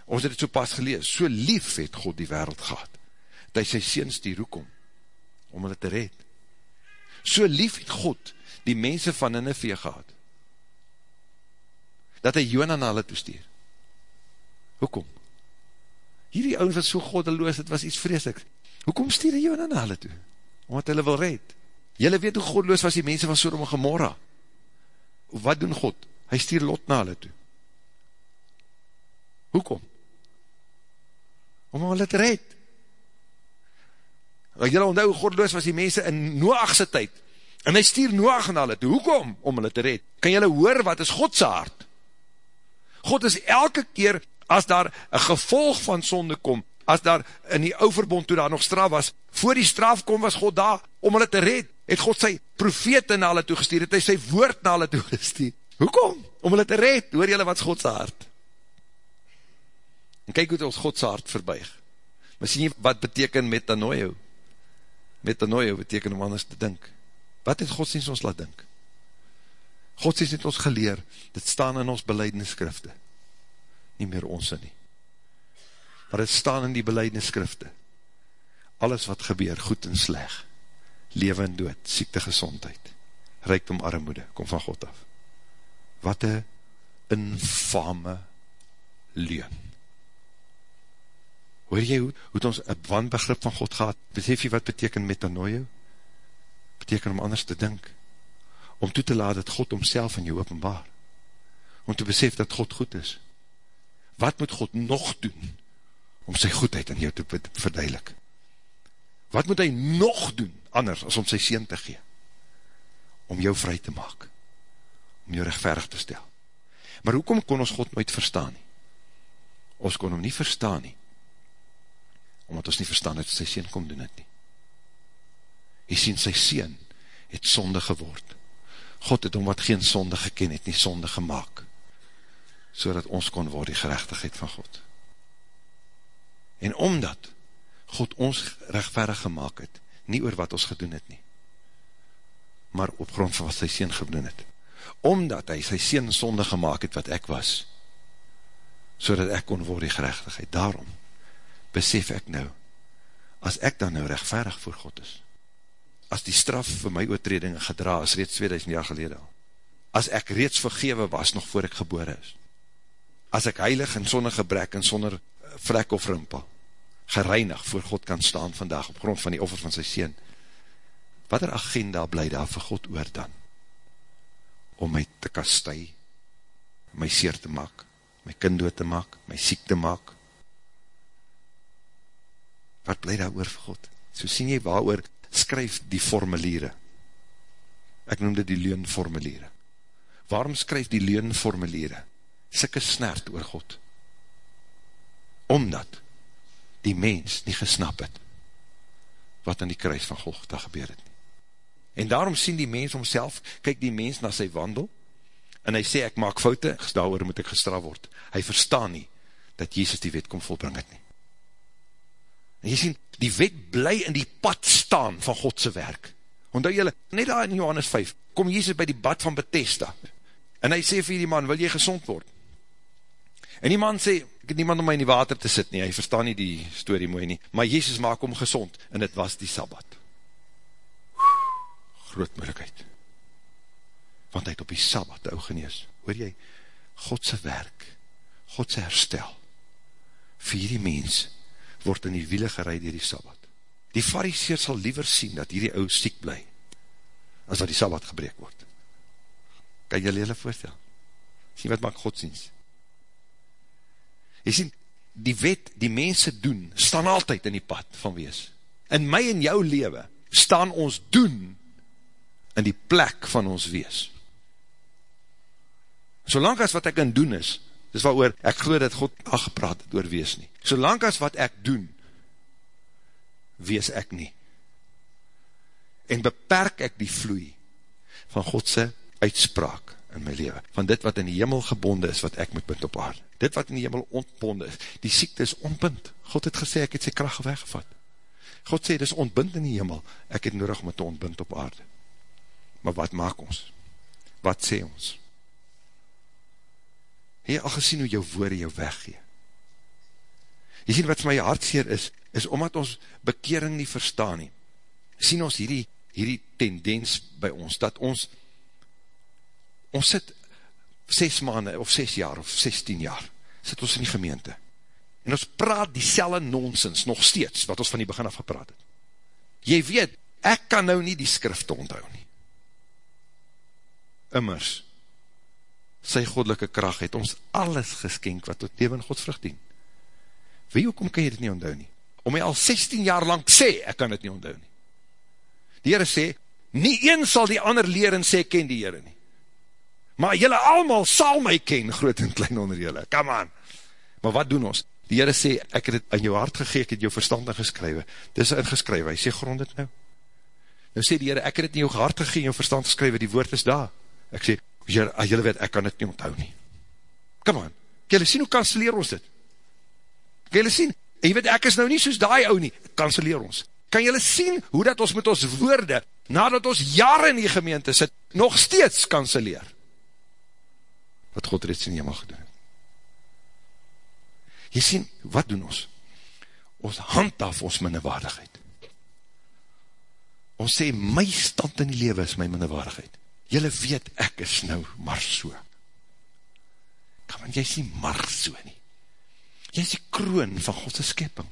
Ons het het so pas gelees, so lief het God die wereld gehad, dat hy sy seens die roek om, hulle te red. So lief het God die mense van Nineveh gehad, dat hy Jona na hulle toesteer. Hoekom? Hierdie ouwens wat so goddeloos, het was iets vreselik. Hoekom stuur hy Jona na hulle toe? Omdat hulle wil red. Julle weet hoe goddeloos was die mense van Sodom en Gomorra. Wat doen God? Hy stuur lot na hulle toe. Hoekom? Om hulle te red. Julle onthou, godloos was die mense in Noachse tyd, en hy stuur Noach na hulle toe. Hoekom? Om hulle te red. Kan julle hoor wat is Godse hart? God is elke keer, as daar een gevolg van sonde kom, as daar in die ouverbond toe daar nog straf was, voor die straf kom was God daar, om hulle te red, het God sy profete na hulle toegestuur, het hy sy woord na hulle toegestuur. Hoekom? Om hulle te red, hoor julle wat is Godse hart? En kyk hoe het ons Godse hart verbuig. Maar sien jy wat beteken metanoio? Metanoio beteken om anders te dink. Wat het godsdienst ons laat dink? Godsdienst het ons geleer, dit staan in ons beleidingsskrifte. Nie meer ons nie. Maar het staan in die beleidingsskrifte. Alles wat gebeur, goed en sleg. Lewe en dood, siekte gezondheid. Rijkdom armoede, kom van God af. Wat een infame leun. Hoor jy hoe, hoe het ons een wanbegrip van God gehad? Besef jy wat beteken metanoio? Beteken om anders te dink. Om toe te laat dat God omself in jou openbaar. Om te besef dat God goed is. Wat moet God nog doen om sy goedheid in jou te verduidelik? Wat moet hy nog doen anders as om sy sien te gee? Om jou vry te maak. Om jou rechtverig te stel. Maar hoekom kon ons God nooit verstaan nie? Ons kon hom nie verstaan nie omdat ons nie verstaan het, sy sien kom doen het nie. Hy sien sy sien het sonde geword. God het om wat geen sonde geken het, nie sonde gemaakt, so ons kon word die gerechtigheid van God. En omdat God ons rechtverig gemaakt het, nie oor wat ons gedoen het nie, maar op grond van wat sy sien gedoen het. Omdat hy sy sien sonde gemaakt het wat ek was, so ek kon word die gerechtigheid. Daarom besef ek nou, as ek dan nou rechtvaardig voor God is, as die straf vir my oortredinge gedra is, reeds 2000 jaar gelede al, as ek reeds vergewe was, nog voor ek gebore is, as ek heilig en sonder gebrek en sonder vlek of rimpel, gereinig voor God kan staan vandag, op grond van die offer van sy sien, wat er agenda bly daar vir God oor dan, om my te kastui, my seer te maak, my kind dood te maak, my siek te maak. Wat bly daar oor vir God? So sien jy waar oor, skryf die formuliere. Ek noem dit die leunformuliere. Waarom skryf die leunformuliere? Sikke snert oor God. Omdat die mens nie gesnap het wat aan die kruis van Golgotha gebeur het nie. En daarom sien die mens omself, kyk die mens na sy wandel, en hy sê, ek maak foute, daarover moet ek gestraf word. Hy verstaan nie, dat Jezus die wet kom volbring het nie. En jy sien, die wet bly in die pad staan van Godse werk. Ondou jylle, net daar in Johannes 5, kom Jezus by die bad van Bethesda, en hy sê vir die man, wil jy gezond word? En die man sê, ek het niemand om my in die water te sit nie, hy verstaan nie die story mooi nie, maar Jezus maak hom gezond, en het was die Sabbat groot moeilijkheid. Want hy het op die Sabbat ou genees. Hoor jy, Godse werk, Godse herstel, vir hierdie mens, word in die wiele gereid dier die Sabbat. Die fariseer sal liever sien, dat hierdie ou siek bly, as dat die Sabbat gebreek word. Kan jy hele voorstel? Sien wat maak godsdienst? Jy sien, die wet, die mense doen, staan altyd in die pad van wees. In my en jou lewe, staan ons doen, in die plek van ons wees. Solang as wat ek in doen is, dis wat oor, ek geloof dat God aangepraat het oor wees nie. Solang as wat ek doen, wees ek nie. En beperk ek die vloei van Godse uitspraak in my leven. Van dit wat in die hemel gebonde is, wat ek moet bind op aarde. Dit wat in die hemel ontbonde is. Die siekte is ontbind. God het gesê, ek het sy kracht weggevat. God sê, dit is ontbind in die hemel. Ek het nodig om het te ontbind op aarde. Maar wat maak ons? Wat sê ons? Hy al gesien hoe jou woorde jou weggee. Jy sien wat vir my hartseer is, is omdat ons bekering nie verstaan nie. Sien ons hierdie, hierdie tendens by ons, dat ons, ons sit 6 maanden of 6 jaar of 16 jaar, sit ons in die gemeente. En ons praat die selle nonsens nog steeds, wat ons van die begin af gepraat het. Jy weet, ek kan nou nie die skrifte onthou nie immers, sy godelike kracht het ons alles geskenk wat tot leven God vrucht dien. Wie, hoekom kan jy dit nie onthou nie? Om my al 16 jaar lang sê, ek kan dit nie onthou nie. Die Heere sê, nie een sal die ander leer en sê, ken die Heere nie. Maar jylle allemaal sal my ken, groot en klein onder jylle, come on. Maar wat doen ons? Die Heere sê, ek het het in jou hart gegeek, het jou verstand ingeskrywe. Dis ingeskrywe, hy sê, grond het nou. Nou sê die Heere, ek het het in jou hart gegeek, jou verstand geskrywe, die woord is daar. Ek sê, jylle weet, ek kan dit nie onthou nie. Come on, kan jylle sien hoe kanseleer ons dit? Kan jylle sien, en jy weet, ek is nou nie soos die ou nie, kanseleer ons. Kan jylle sien hoe dat ons met ons woorde, nadat ons jare in die gemeente sit, nog steeds kanseleer? Wat God reeds in die hemel gedoen. Jy sien, wat doen ons? Ons handhaf ons minnewaardigheid. Ons sê, my stand in die lewe is my minnewaardigheid. Julle weet, ek is nou maar so. Kom aan, jy is nie maar so nie. Jy is die kroon van Godse skepping.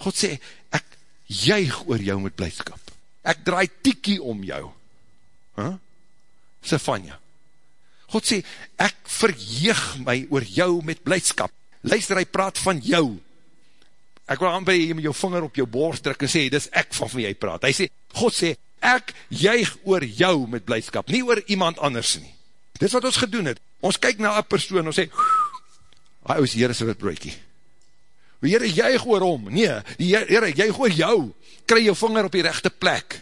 God sê, ek juig oor jou met blijdskap. Ek draai tiekie om jou. Huh? Sefania. God sê, ek verheeg my oor jou met blijdskap. Luister, hy praat van jou. Ek wil aan by jy met jou vinger op jou borst druk en sê, dis ek van wie jy praat. Hy sê, God sê, ek juig oor jou met blijdskap, nie oor iemand anders nie. Dit wat ons gedoen het, ons kyk na een persoon, ons sê, hy is Heere sy witbroekie. Die Heere juig oor hom, nee, die Heere juig oor jou, kry jou vinger op die rechte plek.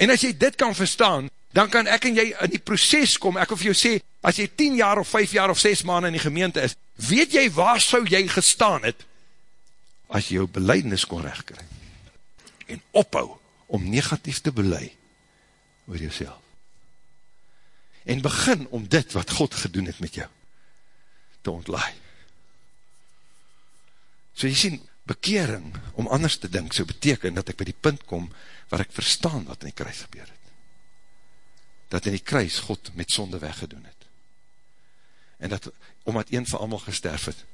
En as jy dit kan verstaan, dan kan ek en jy in die proces kom, ek of jou sê, as jy 10 jaar of 5 jaar of 6 maanden in die gemeente is, weet jy waar sou jy gestaan het, as jy jou beleidnis kon recht kry, en ophou, om negatief te belei oor jouself. En begin om dit wat God gedoen het met jou te ontlaai. So jy sien, bekering om anders te dink, so beteken dat ek by die punt kom waar ek verstaan wat in die kruis gebeur het. Dat in die kruis God met sonde weggedoen het. En dat, omdat een van allemaal gesterf het,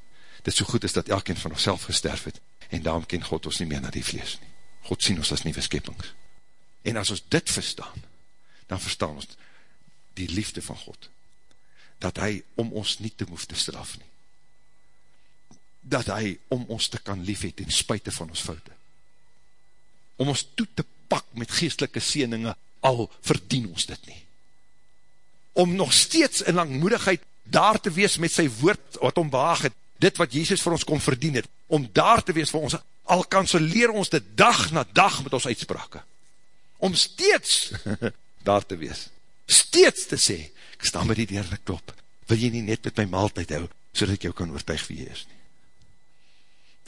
dit so goed is dat elkeen van ons gesterf het, en daarom ken God ons nie meer na die vlees nie. God sien ons as nieuwe skepings. En as ons dit verstaan, dan verstaan ons die liefde van God. dat hy om ons nie te moef te straf nie. Dat hy om ons te kan lief het in spuite van ons foute. Om ons toe te pak met geestelike sieninge, al verdien ons dit nie. Om nog steeds in langmoedigheid daar te wees met sy woord wat om behaag het, dit wat Jezus vir ons kon verdien het, om daar te wees vir ons, al kanseleer ons dit dag na dag met ons uitsprake. Om steeds [laughs] daar te wees. Steeds te sê, ek sta met die deur en klop, wil jy nie net met my maaltijd hou, so ek jou kan oortuig wie jy is nie.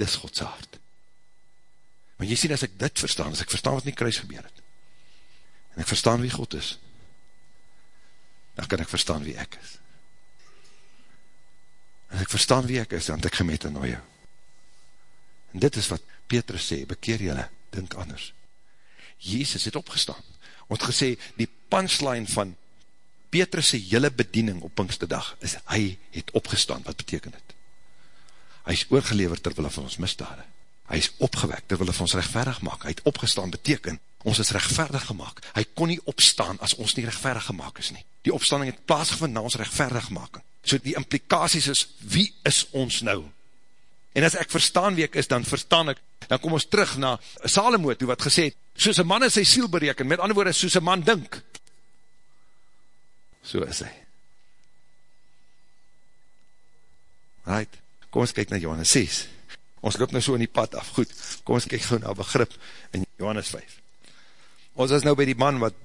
Dis Godse hart. Maar jy sien, as ek dit verstaan, as ek verstaan wat nie kruis gebeur het, en ek verstaan wie God is, dan kan ek verstaan wie ek is. En ek verstaan wie ek is, dan het ek gemet en nou jou. En dit is wat Petrus sê, bekeer jylle, dink anders. Jezus het opgestaan. Ons gesê, die punchline van Petrus' jylle bediening op Pinksterdag, is hy het opgestaan, wat beteken het? Hy is oorgeleverd terwille van ons misdade. Hy is opgewek terwille van ons rechtverig maak. Hy het opgestaan beteken, ons is rechtverig gemaakt. Hy kon nie opstaan as ons nie rechtverig gemaakt is nie. Die opstanding het plaasgevind na ons rechtverig making. So die implikaties is, wie is ons nou? En as ek verstaan wie ek is, dan verstaan ek, dan kom ons terug na Salomo toe wat gesê het, soos een man in sy siel bereken, met ander woorde, soos een man dink. So is hy. Right, kom ons kyk na Johannes 6. Ons loop nou so in die pad af, goed, kom ons kyk gauw na begrip in Johannes 5. Ons is nou by die man wat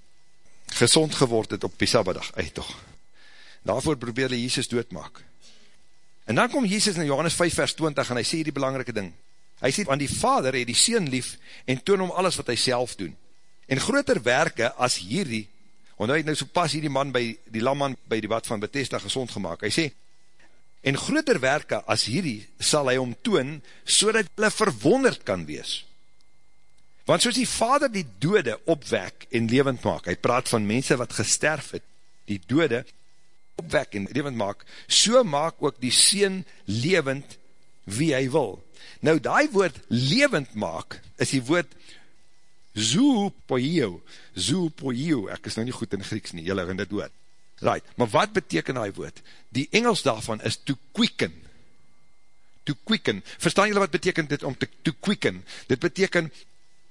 gezond geword het op die Sabbadag, uit toch. Daarvoor probeer hy Jesus doodmaak. En dan kom Jesus in Johannes 5 vers 20 en hy sê die belangrike ding. Hy sê, want die vader het die sien lief en toon om alles wat hy self doen. En groter werke as hierdie, want hy het nou so pas hierdie man by, die lamman by die wat van Bethesda gezond gemaakt. Hy sê, en groter werke as hierdie sal hy omtoon, so dat hulle verwonderd kan wees. Want soos die vader die dode opwek en levend maak, hy praat van mense wat gesterf het, die dode opwek en levend maak, so maak ook die Seen levend wie hy wil. Nou die woord levend maak, is die woord zoopoio, zoopoio, ek is nou nie goed in Grieks nie, jylle in dit woord. Right, maar wat beteken die woord? Die Engels daarvan is to quicken, to quicken, verstaan jylle wat beteken dit om te to quicken? Dit beteken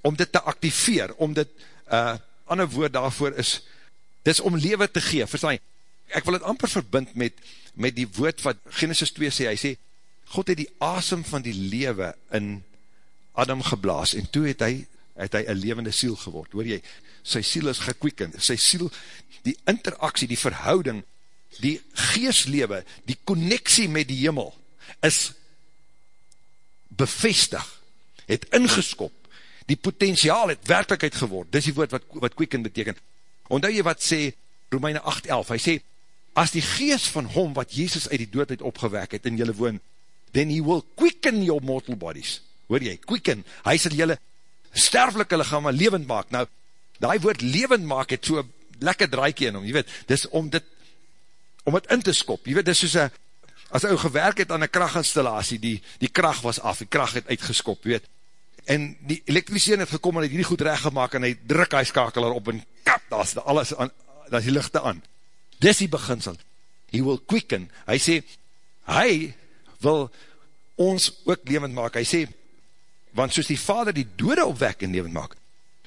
om dit te activeer, om dit, uh, ander woord daarvoor is, dis om lewe te gee, verstaan jy? Ek wil het amper verbind met, met die woord wat Genesis 2 sê, hy sê, God het die asem van die lewe in Adam geblaas, en toe het hy, het hy een levende siel geword, hoor jy, sy siel is gekwiekend, sy siel, die interaksie, die verhouding, die geestlewe, die connectie met die hemel, is bevestig, het ingeskop, die potentiaal het werkelijkheid geword, dis die woord wat, wat kwiekend beteken, omdat jy wat sê, Romeine 8.11, hy sê, as die geest van hom, wat Jezus uit die doodheid opgewek het in jylle woon, then he will quicken your mortal bodies. Hoor jy, quicken, hy sal jylle sterflike lichaam levend maak. Nou, die woord levend maak het so lekker draaikie in hom, jy weet, dis om dit, om het in te skop, jy weet, dis soos een, as hy gewerk het aan een krachtinstallatie, die, die kracht was af, die kracht het uitgeskop, weet, en die elektricien het gekom en het hierdie goed recht gemaakt, en hy druk hy skakelaar op, en kap, daar is alles aan, daar is die lichte aan, dis die beginsel, he will quicken, hy sê, hy wil ons ook levend maak, hy sê, want soos die vader die dode opwek en levend maak,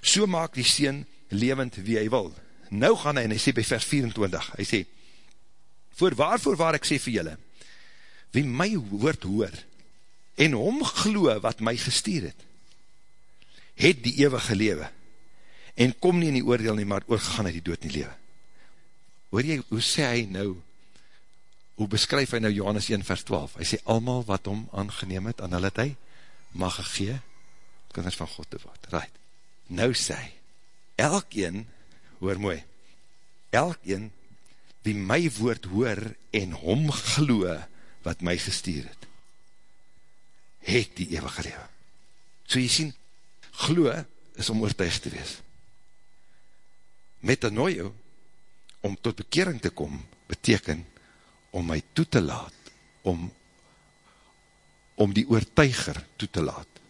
so maak die sien levend wie hy wil. Nou gaan hy en hy sê by vers 24, hy sê, voor waarvoor waar ek sê vir julle, wie my woord hoor, en hom glo wat my gestuur het, het die eeuwige lewe, en kom nie in die oordeel nie, maar oorgegaan uit die dood in die lewe hoor jy, hoe sê hy nou, hoe beskryf hy nou Johannes 1 vers 12, hy sê, allemaal wat hom aangeneem het, aan hulle het hy, mag gegee, kinders van God te wat, right, nou sê hy, elkeen, hoor mooi, elkeen, wie my woord hoor, en hom glo, wat my gestuur het, het die eeuwige lewe, so jy sien, glo, is om oortuig te wees, met een nooie, om tot bekering te kom, beteken om my toe te laat, om, om die oortuiger toe te laat,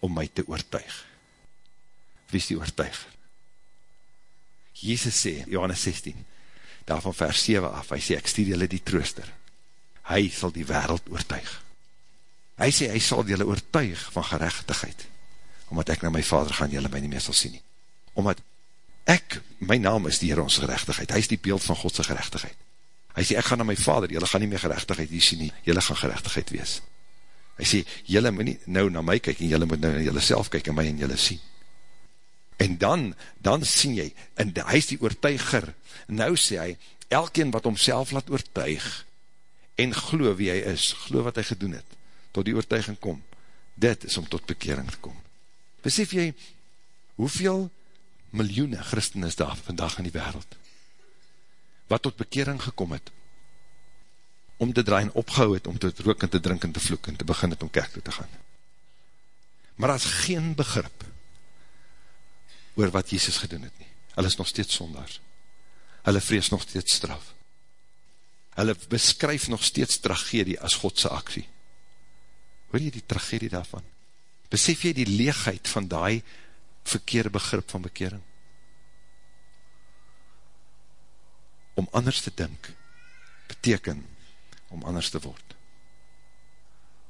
om my te oortuig. Wie is die oortuiger? Jezus sê, Johannes 16, daar van vers 7 af, hy sê, ek stuur julle die trooster, hy sal die wereld oortuig, hy sê, hy sal julle oortuig van gerechtigheid, omdat ek na my vader gaan, julle my nie meer sal sien nie, omdat ek, my naam is die Heer ons gerechtigheid, hy is die beeld van Godse gerechtigheid, hy sê, ek gaan na my vader, julle gaan nie meer gerechtigheid hier sien nie, julle gaan gerechtigheid wees, hy sê, julle moet nie nou na my kyk, en julle moet nou na julle self kyk, en my en julle sien, en dan, dan sien jy, en hy is die oortuiger, nou sê hy, elkeen wat homself laat oortuig, en glo wie hy is, glo wat hy gedoen het, tot die oortuiging kom, dit is om tot bekering te kom. Besef jy, hoeveel miljoene christen is daar vandag in die wereld, wat tot bekering gekom het, om te draai en opgehou het, om te rook en te drink en te vloek, en te begin het om kerk toe te gaan. Maar as geen begrip, oor wat Jesus gedoen het nie. Hulle is nog steeds sondaars. Hulle vrees nog steeds straf. Hulle beskryf nog steeds tragedie as Godse aksie. Hoor jy die tragedie daarvan? Besef jy die leegheid van die verkeerde begrip van bekering? Om anders te dink, beteken om anders te word.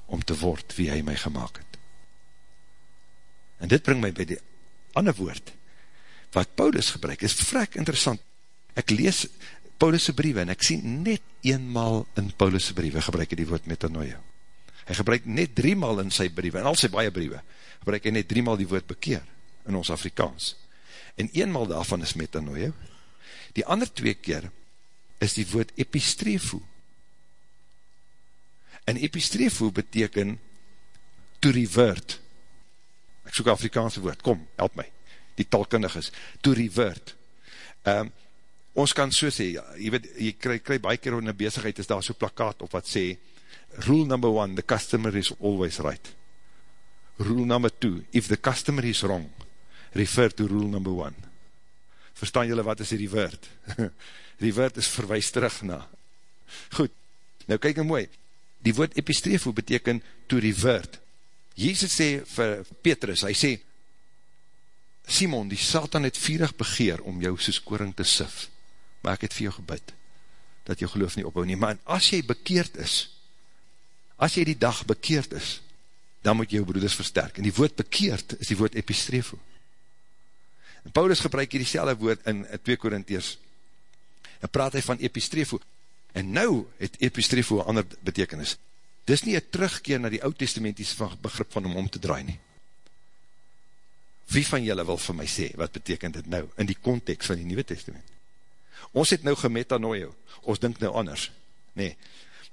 Om te word wie hy my gemaakt het. En dit bring my by die ander woord, wat Paulus gebruik, is vrek interessant. Ek lees Paulus' briewe, en ek sien net eenmaal in Paulus' briewe, gebruik hy die woord metanoia. Hy gebruik net driemaal in sy briewe, en al sy baie briewe, gebruik hy net driemaal die woord bekeer, in ons Afrikaans. En eenmaal daarvan is metanoia. Die ander twee keer, is die woord epistrefo. En epistrefo beteken to revert, ek soek Afrikaanse woord, kom, help my, die talkundig is, to revert. Um, ons kan so sê, jy weet, jy kry, kry baie keer in een bezigheid, is daar so plakkaat op wat sê, rule number one, the customer is always right. Rule number two, if the customer is wrong, refer to rule number one. Verstaan julle wat is die revert? [laughs] revert is verwijs terug na. Goed, nou kyk nou mooi, die woord epistrefo beteken to revert, Jezus sê vir Petrus, hy sê, Simon, die Satan het vierig begeer om jou soos koring te sif, maar ek het vir jou gebid, dat jou geloof nie ophou nie, maar as jy bekeerd is, as jy die dag bekeerd is, dan moet jou broeders versterk, en die woord bekeerd is die woord epistrefo. En Paulus gebruik hier die woord in 2 Korintheers, en praat hy van epistrefo, en nou het epistrefo een ander betekenis, dis nie een terugkeer na die oud-testamentiese begrip van om om te draai nie. Wie van julle wil vir my sê, wat betekent dit nou, in die context van die Nieuwe Testament? Ons het nou gemetanoio, ons dink nou anders, nee,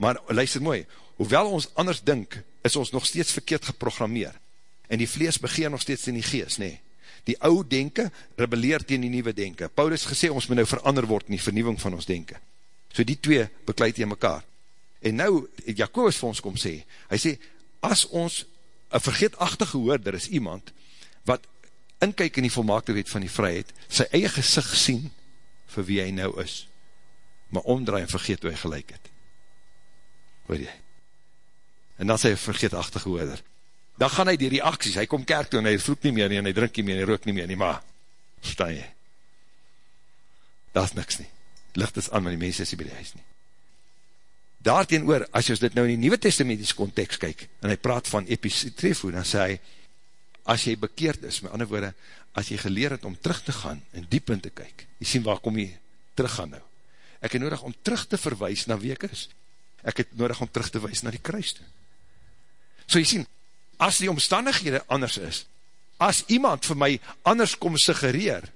maar luister mooi, hoewel ons anders dink, is ons nog steeds verkeerd geprogrammeer, en die vlees begeer nog steeds in die geest, nee, die ou denken, rebeleer teen die nieuwe denken, Paulus gesê, ons moet nou verander word in die vernieuwing van ons denken, so die twee bekleid in mekaar, En nou, Jacobus vir ons kom sê, hy sê, as ons een vergeetachtige hoorder is iemand, wat inkyk in die volmaakte wet van die vryheid, sy eie gezicht sien, vir wie hy nou is, maar omdraai en vergeet hoe hy gelijk het. Hoor jy? En dan sê hy vergeetachtige hoorder. Dan gaan hy die reacties, hy kom kerk toe, en hy vloek nie meer nie, en hy drink nie meer, en hy rook nie meer nie, maar, verstaan jy? Dat is niks nie. Licht is aan, maar die mens is nie by die huis nie daarteen oor, as jy dit nou in die Nieuwe Testamentiese context kyk, en hy praat van epistrefo, dan sê hy, as jy bekeerd is, met ander woorde, as jy geleer het om terug te gaan, en diep in te kyk, jy sien waar kom jy terug gaan nou, ek het nodig om terug te verwijs na wie ek is, ek het nodig om terug te wijs na die kruis toe. So jy sien, as die omstandighede anders is, as iemand vir my anders kom suggereer,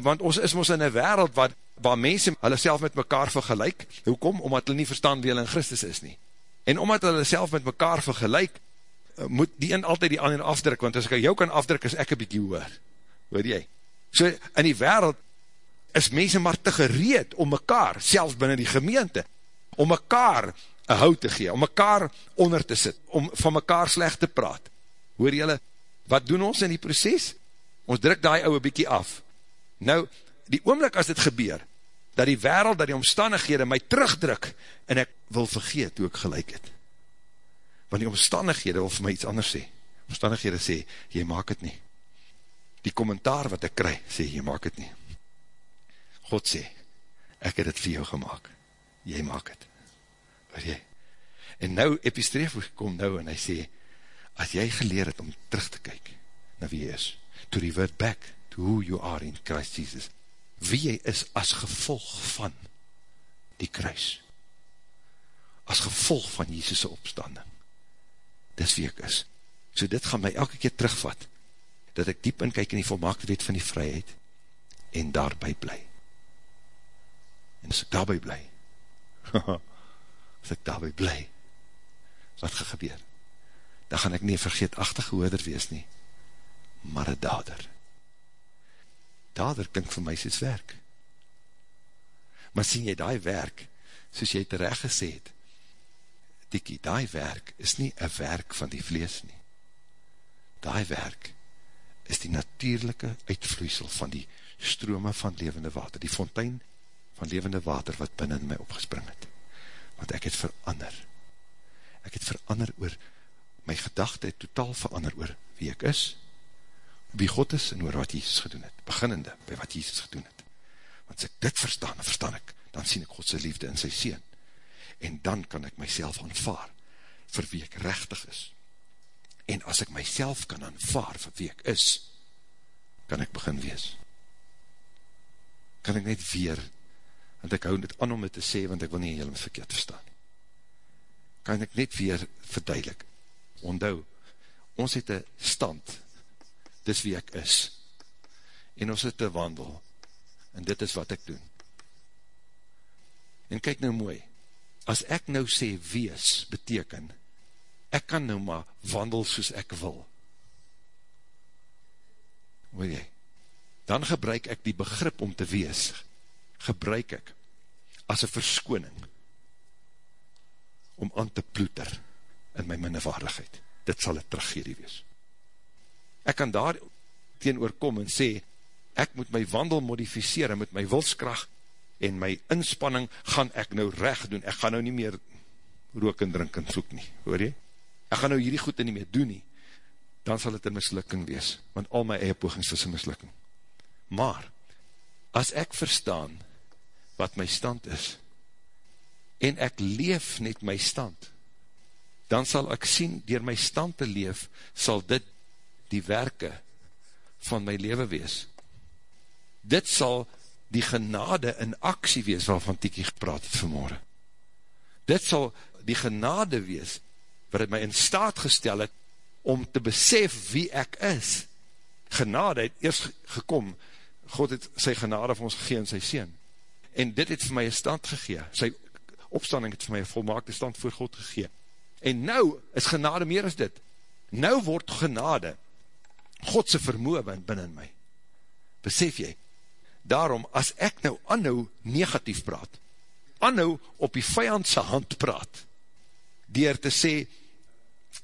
want ons is ons in een wereld wat waar mense hulle self met mekaar vergelijk, hoekom? Omdat hulle nie verstaan wie hulle in Christus is nie. En omdat hulle self met mekaar vergelijk, eh, moet die een altyd die ander afdruk, want as ek jou kan afdruk, is ek een bykie hoor. Hoor jy? So, in die wereld is mense maar te gereed om mekaar, selfs binnen die gemeente, om mekaar een hout te gee, om mekaar onder te sit, om van mekaar slecht te praat. Hoor jylle, wat doen ons in die proces? Ons druk die ouwe bykie af. Nou, die oomlik as dit gebeur, dat die wereld, dat die omstandighede my terugdruk, en ek wil vergeet hoe ek gelijk het. Want die omstandighede wil vir my iets anders sê. Omstandighede sê, jy maak het nie. Die kommentaar wat ek kry, sê, jy maak het nie. God sê, ek het het vir jou gemaakt, jy maak het, hoor jy, en nou, Epistreef kom nou, en hy sê, as jy geleer het om terug te kyk, na wie jy is, to revert back, to who you are in Christ Jesus, wie jy is, as gevolg van, die kruis, as gevolg van Jesus' opstanding, dis wie ek is, so dit gaan my elke keer terugvat, dat ek diep in kyk in die volmaakte wet van die vryheid, en daarby bly, en as ek daarby bly, [laughs] as ek daarby bly, wat gaan gebeur? Dan gaan ek nie vergeetachtige hoeder wees nie, maar een dader. Dader klink vir my soos werk. Maar sien jy die werk, soos jy terecht gesê het, Dikkie, die werk is nie een werk van die vlees nie. Die werk is die natuurlijke uitvloeisel van die strome van levende water, die fontein van levende water wat binnen my opgespring het. Want ek het verander. Ek het verander oor, my gedachte het totaal verander oor wie ek is, wie God is en oor wat Jesus gedoen het, beginnende by wat Jesus gedoen het. Want as ek dit verstaan, dan verstaan ek, dan sien ek Godse liefde in sy Seen. En dan kan ek myself aanvaar vir wie ek rechtig is. En as ek myself kan aanvaar vir wie ek is, kan ek begin wees. Kan ek net weer, want ek hou net aan om het te sê, want ek wil nie helemaal verkeerd verstaan. Kan ek net weer verduidelik. Ondou, ons het een stand, dis wie ek is. En ons het een wandel, en dit is wat ek doen. En kyk nou mooi, as ek nou sê wees, beteken, ek kan nou maar wandel soos ek wil. Hoor jy? Dan gebruik ek die begrip om te wees, gebruik ek as een verskoning om aan te ploeter in my minnewaardigheid. Dit sal het tragedie wees. Ek kan daar teen oorkom en sê, ek moet my wandel modificeer met my wilskracht en my inspanning gaan ek nou recht doen. Ek gaan nou nie meer rook en drink en soek nie, hoor jy? Ek gaan nou hierdie goede nie meer doen nie. Dan sal het een mislukking wees, want al my eie pogings is een mislukking. Maar, as ek verstaan wat my stand is, en ek leef net my stand, dan sal ek sien, dier my stand te leef, sal dit die werke van my leven wees. Dit sal die genade in aksie wees, waarvan Tiki gepraat het vanmorgen. Dit sal die genade wees, wat het my in staat gestel het, om te besef wie ek is. Genade het eerst gekom, God het sy genade vir ons gegeen sy sien, en dit het vir my een stand gegeen, sy opstanding het vir my een volmaakte stand voor God gegeen, en nou is genade meer as dit, nou word genade, Godse vermoe binnen my, besef jy, daarom as ek nou anhou negatief praat, anhou op die vijandse hand praat, dier te sê,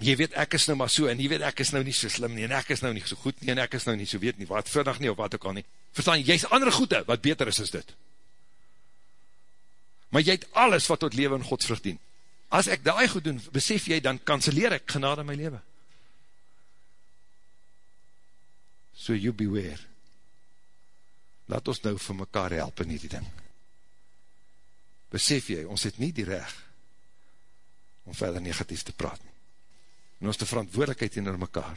jy weet ek is nou maar so, en jy weet ek is nou nie so slim nie, en ek is nou nie so goed nie, en ek is nou nie so weet nie, wat vinnig nie, of wat ook al nie, verstaan, jy? Is andere goede, wat beter is as dit, maar jy het alles wat tot leven in Gods vrucht dien, as ek daai goed doen, besef jy, dan kanseleer ek genade in my leven, so you beware, laat ons nou vir mekaar help in die ding, besef jy, ons het nie die recht, om verder negatief te praat nie, en ons te verantwoordelikheid in mekaar,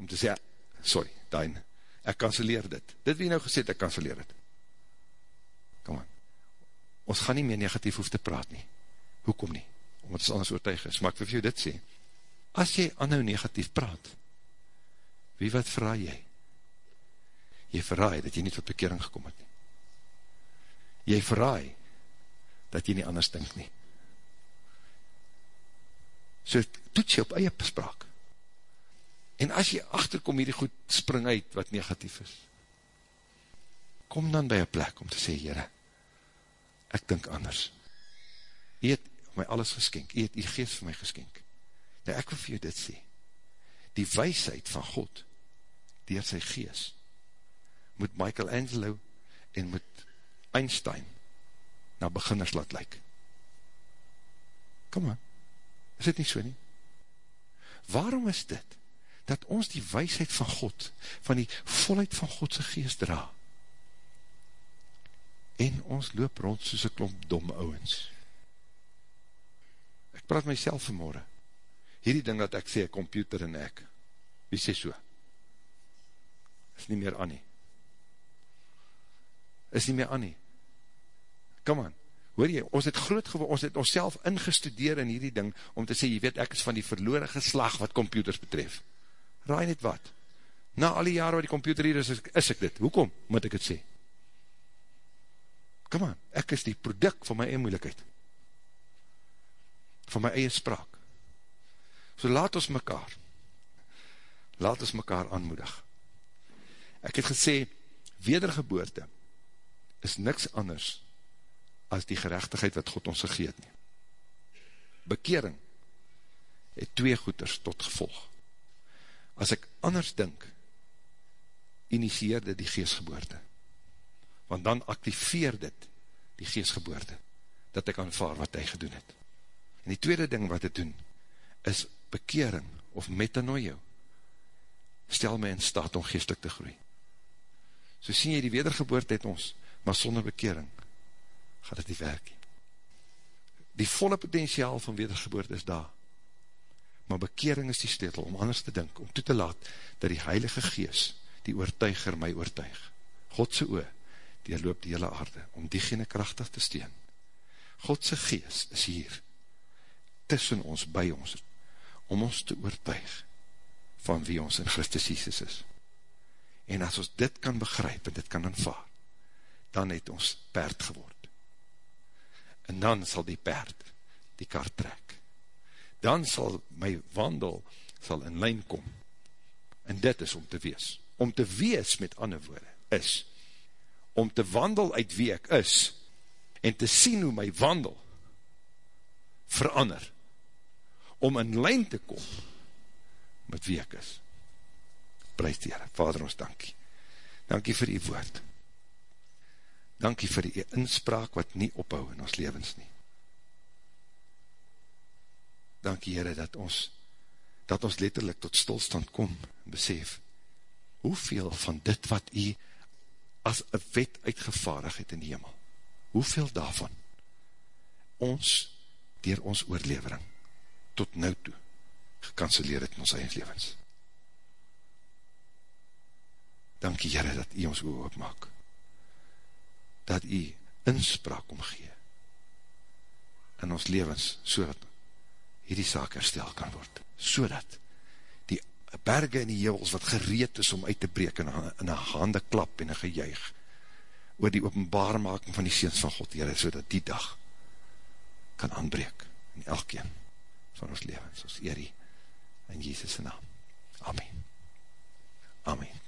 om te sê, sorry, Dain, ek kanseleer dit, dit wie nou gesê, ek kanseleer dit, kom aan, ons gaan nie meer negatief hoef te praat nie, hoekom nie, omdat ons anders oortuig is, maar ek wil vir jou dit sê, as jy aan nou negatief praat, wie wat verraai jy? Jy verraai dat jy nie tot bekering gekom het nie. Jy verraai dat jy nie anders dink nie. So toets jy op eie bespraak. En as jy achterkom hierdie goed spring uit wat negatief is, kom dan by een plek om te sê, Heere, ek dink anders. Jy het my alles geskenk, jy het die geest vir my geskenk. Nou ek wil vir jou dit sê, die weisheid van God, dier sy geest, moet Michelangelo en moet Einstein na beginners laat lyk. Kom maar, Is dit nie so nie? Waarom is dit, dat ons die weisheid van God, van die volheid van Godse geest dra? En ons loop rond soos een klomp dom ouwens. Ek praat myself vanmorgen. Hierdie ding dat ek sê, computer en ek. Wie sê so? Is nie meer Annie. Is nie meer Annie. Come on. Hoor jy, ons het groot geworden, ons het ons self ingestudeer in hierdie ding, om te sê, jy weet, ek is van die verloren geslag wat computers betref. Raai net wat. Na al die jare wat die computer hier is, is ek dit. Hoekom moet ek het sê? Come on, ek is die product van my eie moeilikheid. Van my eie spraak. So laat ons mekaar, laat ons mekaar aanmoedig. Ek het gesê, wedergeboorte is niks anders as die gerechtigheid wat God ons gegeet nie. Bekering het twee goeders tot gevolg. As ek anders dink, initieer dit die geestgeboorte. Want dan activeer dit die geestgeboorte, dat ek aanvaar wat hy gedoen het. En die tweede ding wat het doen, is bekering of metanoio. Stel my in staat om geestlik te groei. So sien jy die wedergeboorte het ons, maar sonder bekering, gaat het nie werk. Die volle potentiaal van wedergeboorte is daar. Maar bekering is die stetel om anders te dink, om toe te laat, dat die heilige gees, die oortuiger my oortuig. Godse oor, die loop die hele aarde, om diegene krachtig te steen. Godse gees is hier, tussen ons, by ons, om ons te oortuig, van wie ons in Christus Jesus is. En as ons dit kan begryp, en dit kan aanvaar, dan het ons perd geword en dan sal die perd die kar trek. Dan sal my wandel sal in lijn kom. En dit is om te wees. Om te wees met ander woorde is om te wandel uit wie ek is en te sien hoe my wandel verander. Om in lijn te kom met wie ek is. Prijs die Heere. Vader ons dankie. Dankie vir die woord dankie vir die inspraak wat nie ophou in ons levens nie. Dankie Heere dat ons, dat ons letterlijk tot stilstand kom en besef, hoeveel van dit wat u as een wet uitgevaardig het in die hemel, hoeveel daarvan ons, dier ons oorlevering, tot nou toe, gekanceleer het in ons eie levens. Dankie Heere dat u ons oor opmaak dat u inspraak omgee in ons levens, so dat hierdie saak herstel kan word, so dat berge in die hevels wat gereed is om uit te breek in, een hande klap en een gejuig oor die openbaarmaking van die seens van God, Heere, so dat die dag kan aanbreek in elkeen van ons levens, ons eerie in Jesus' naam. Amen.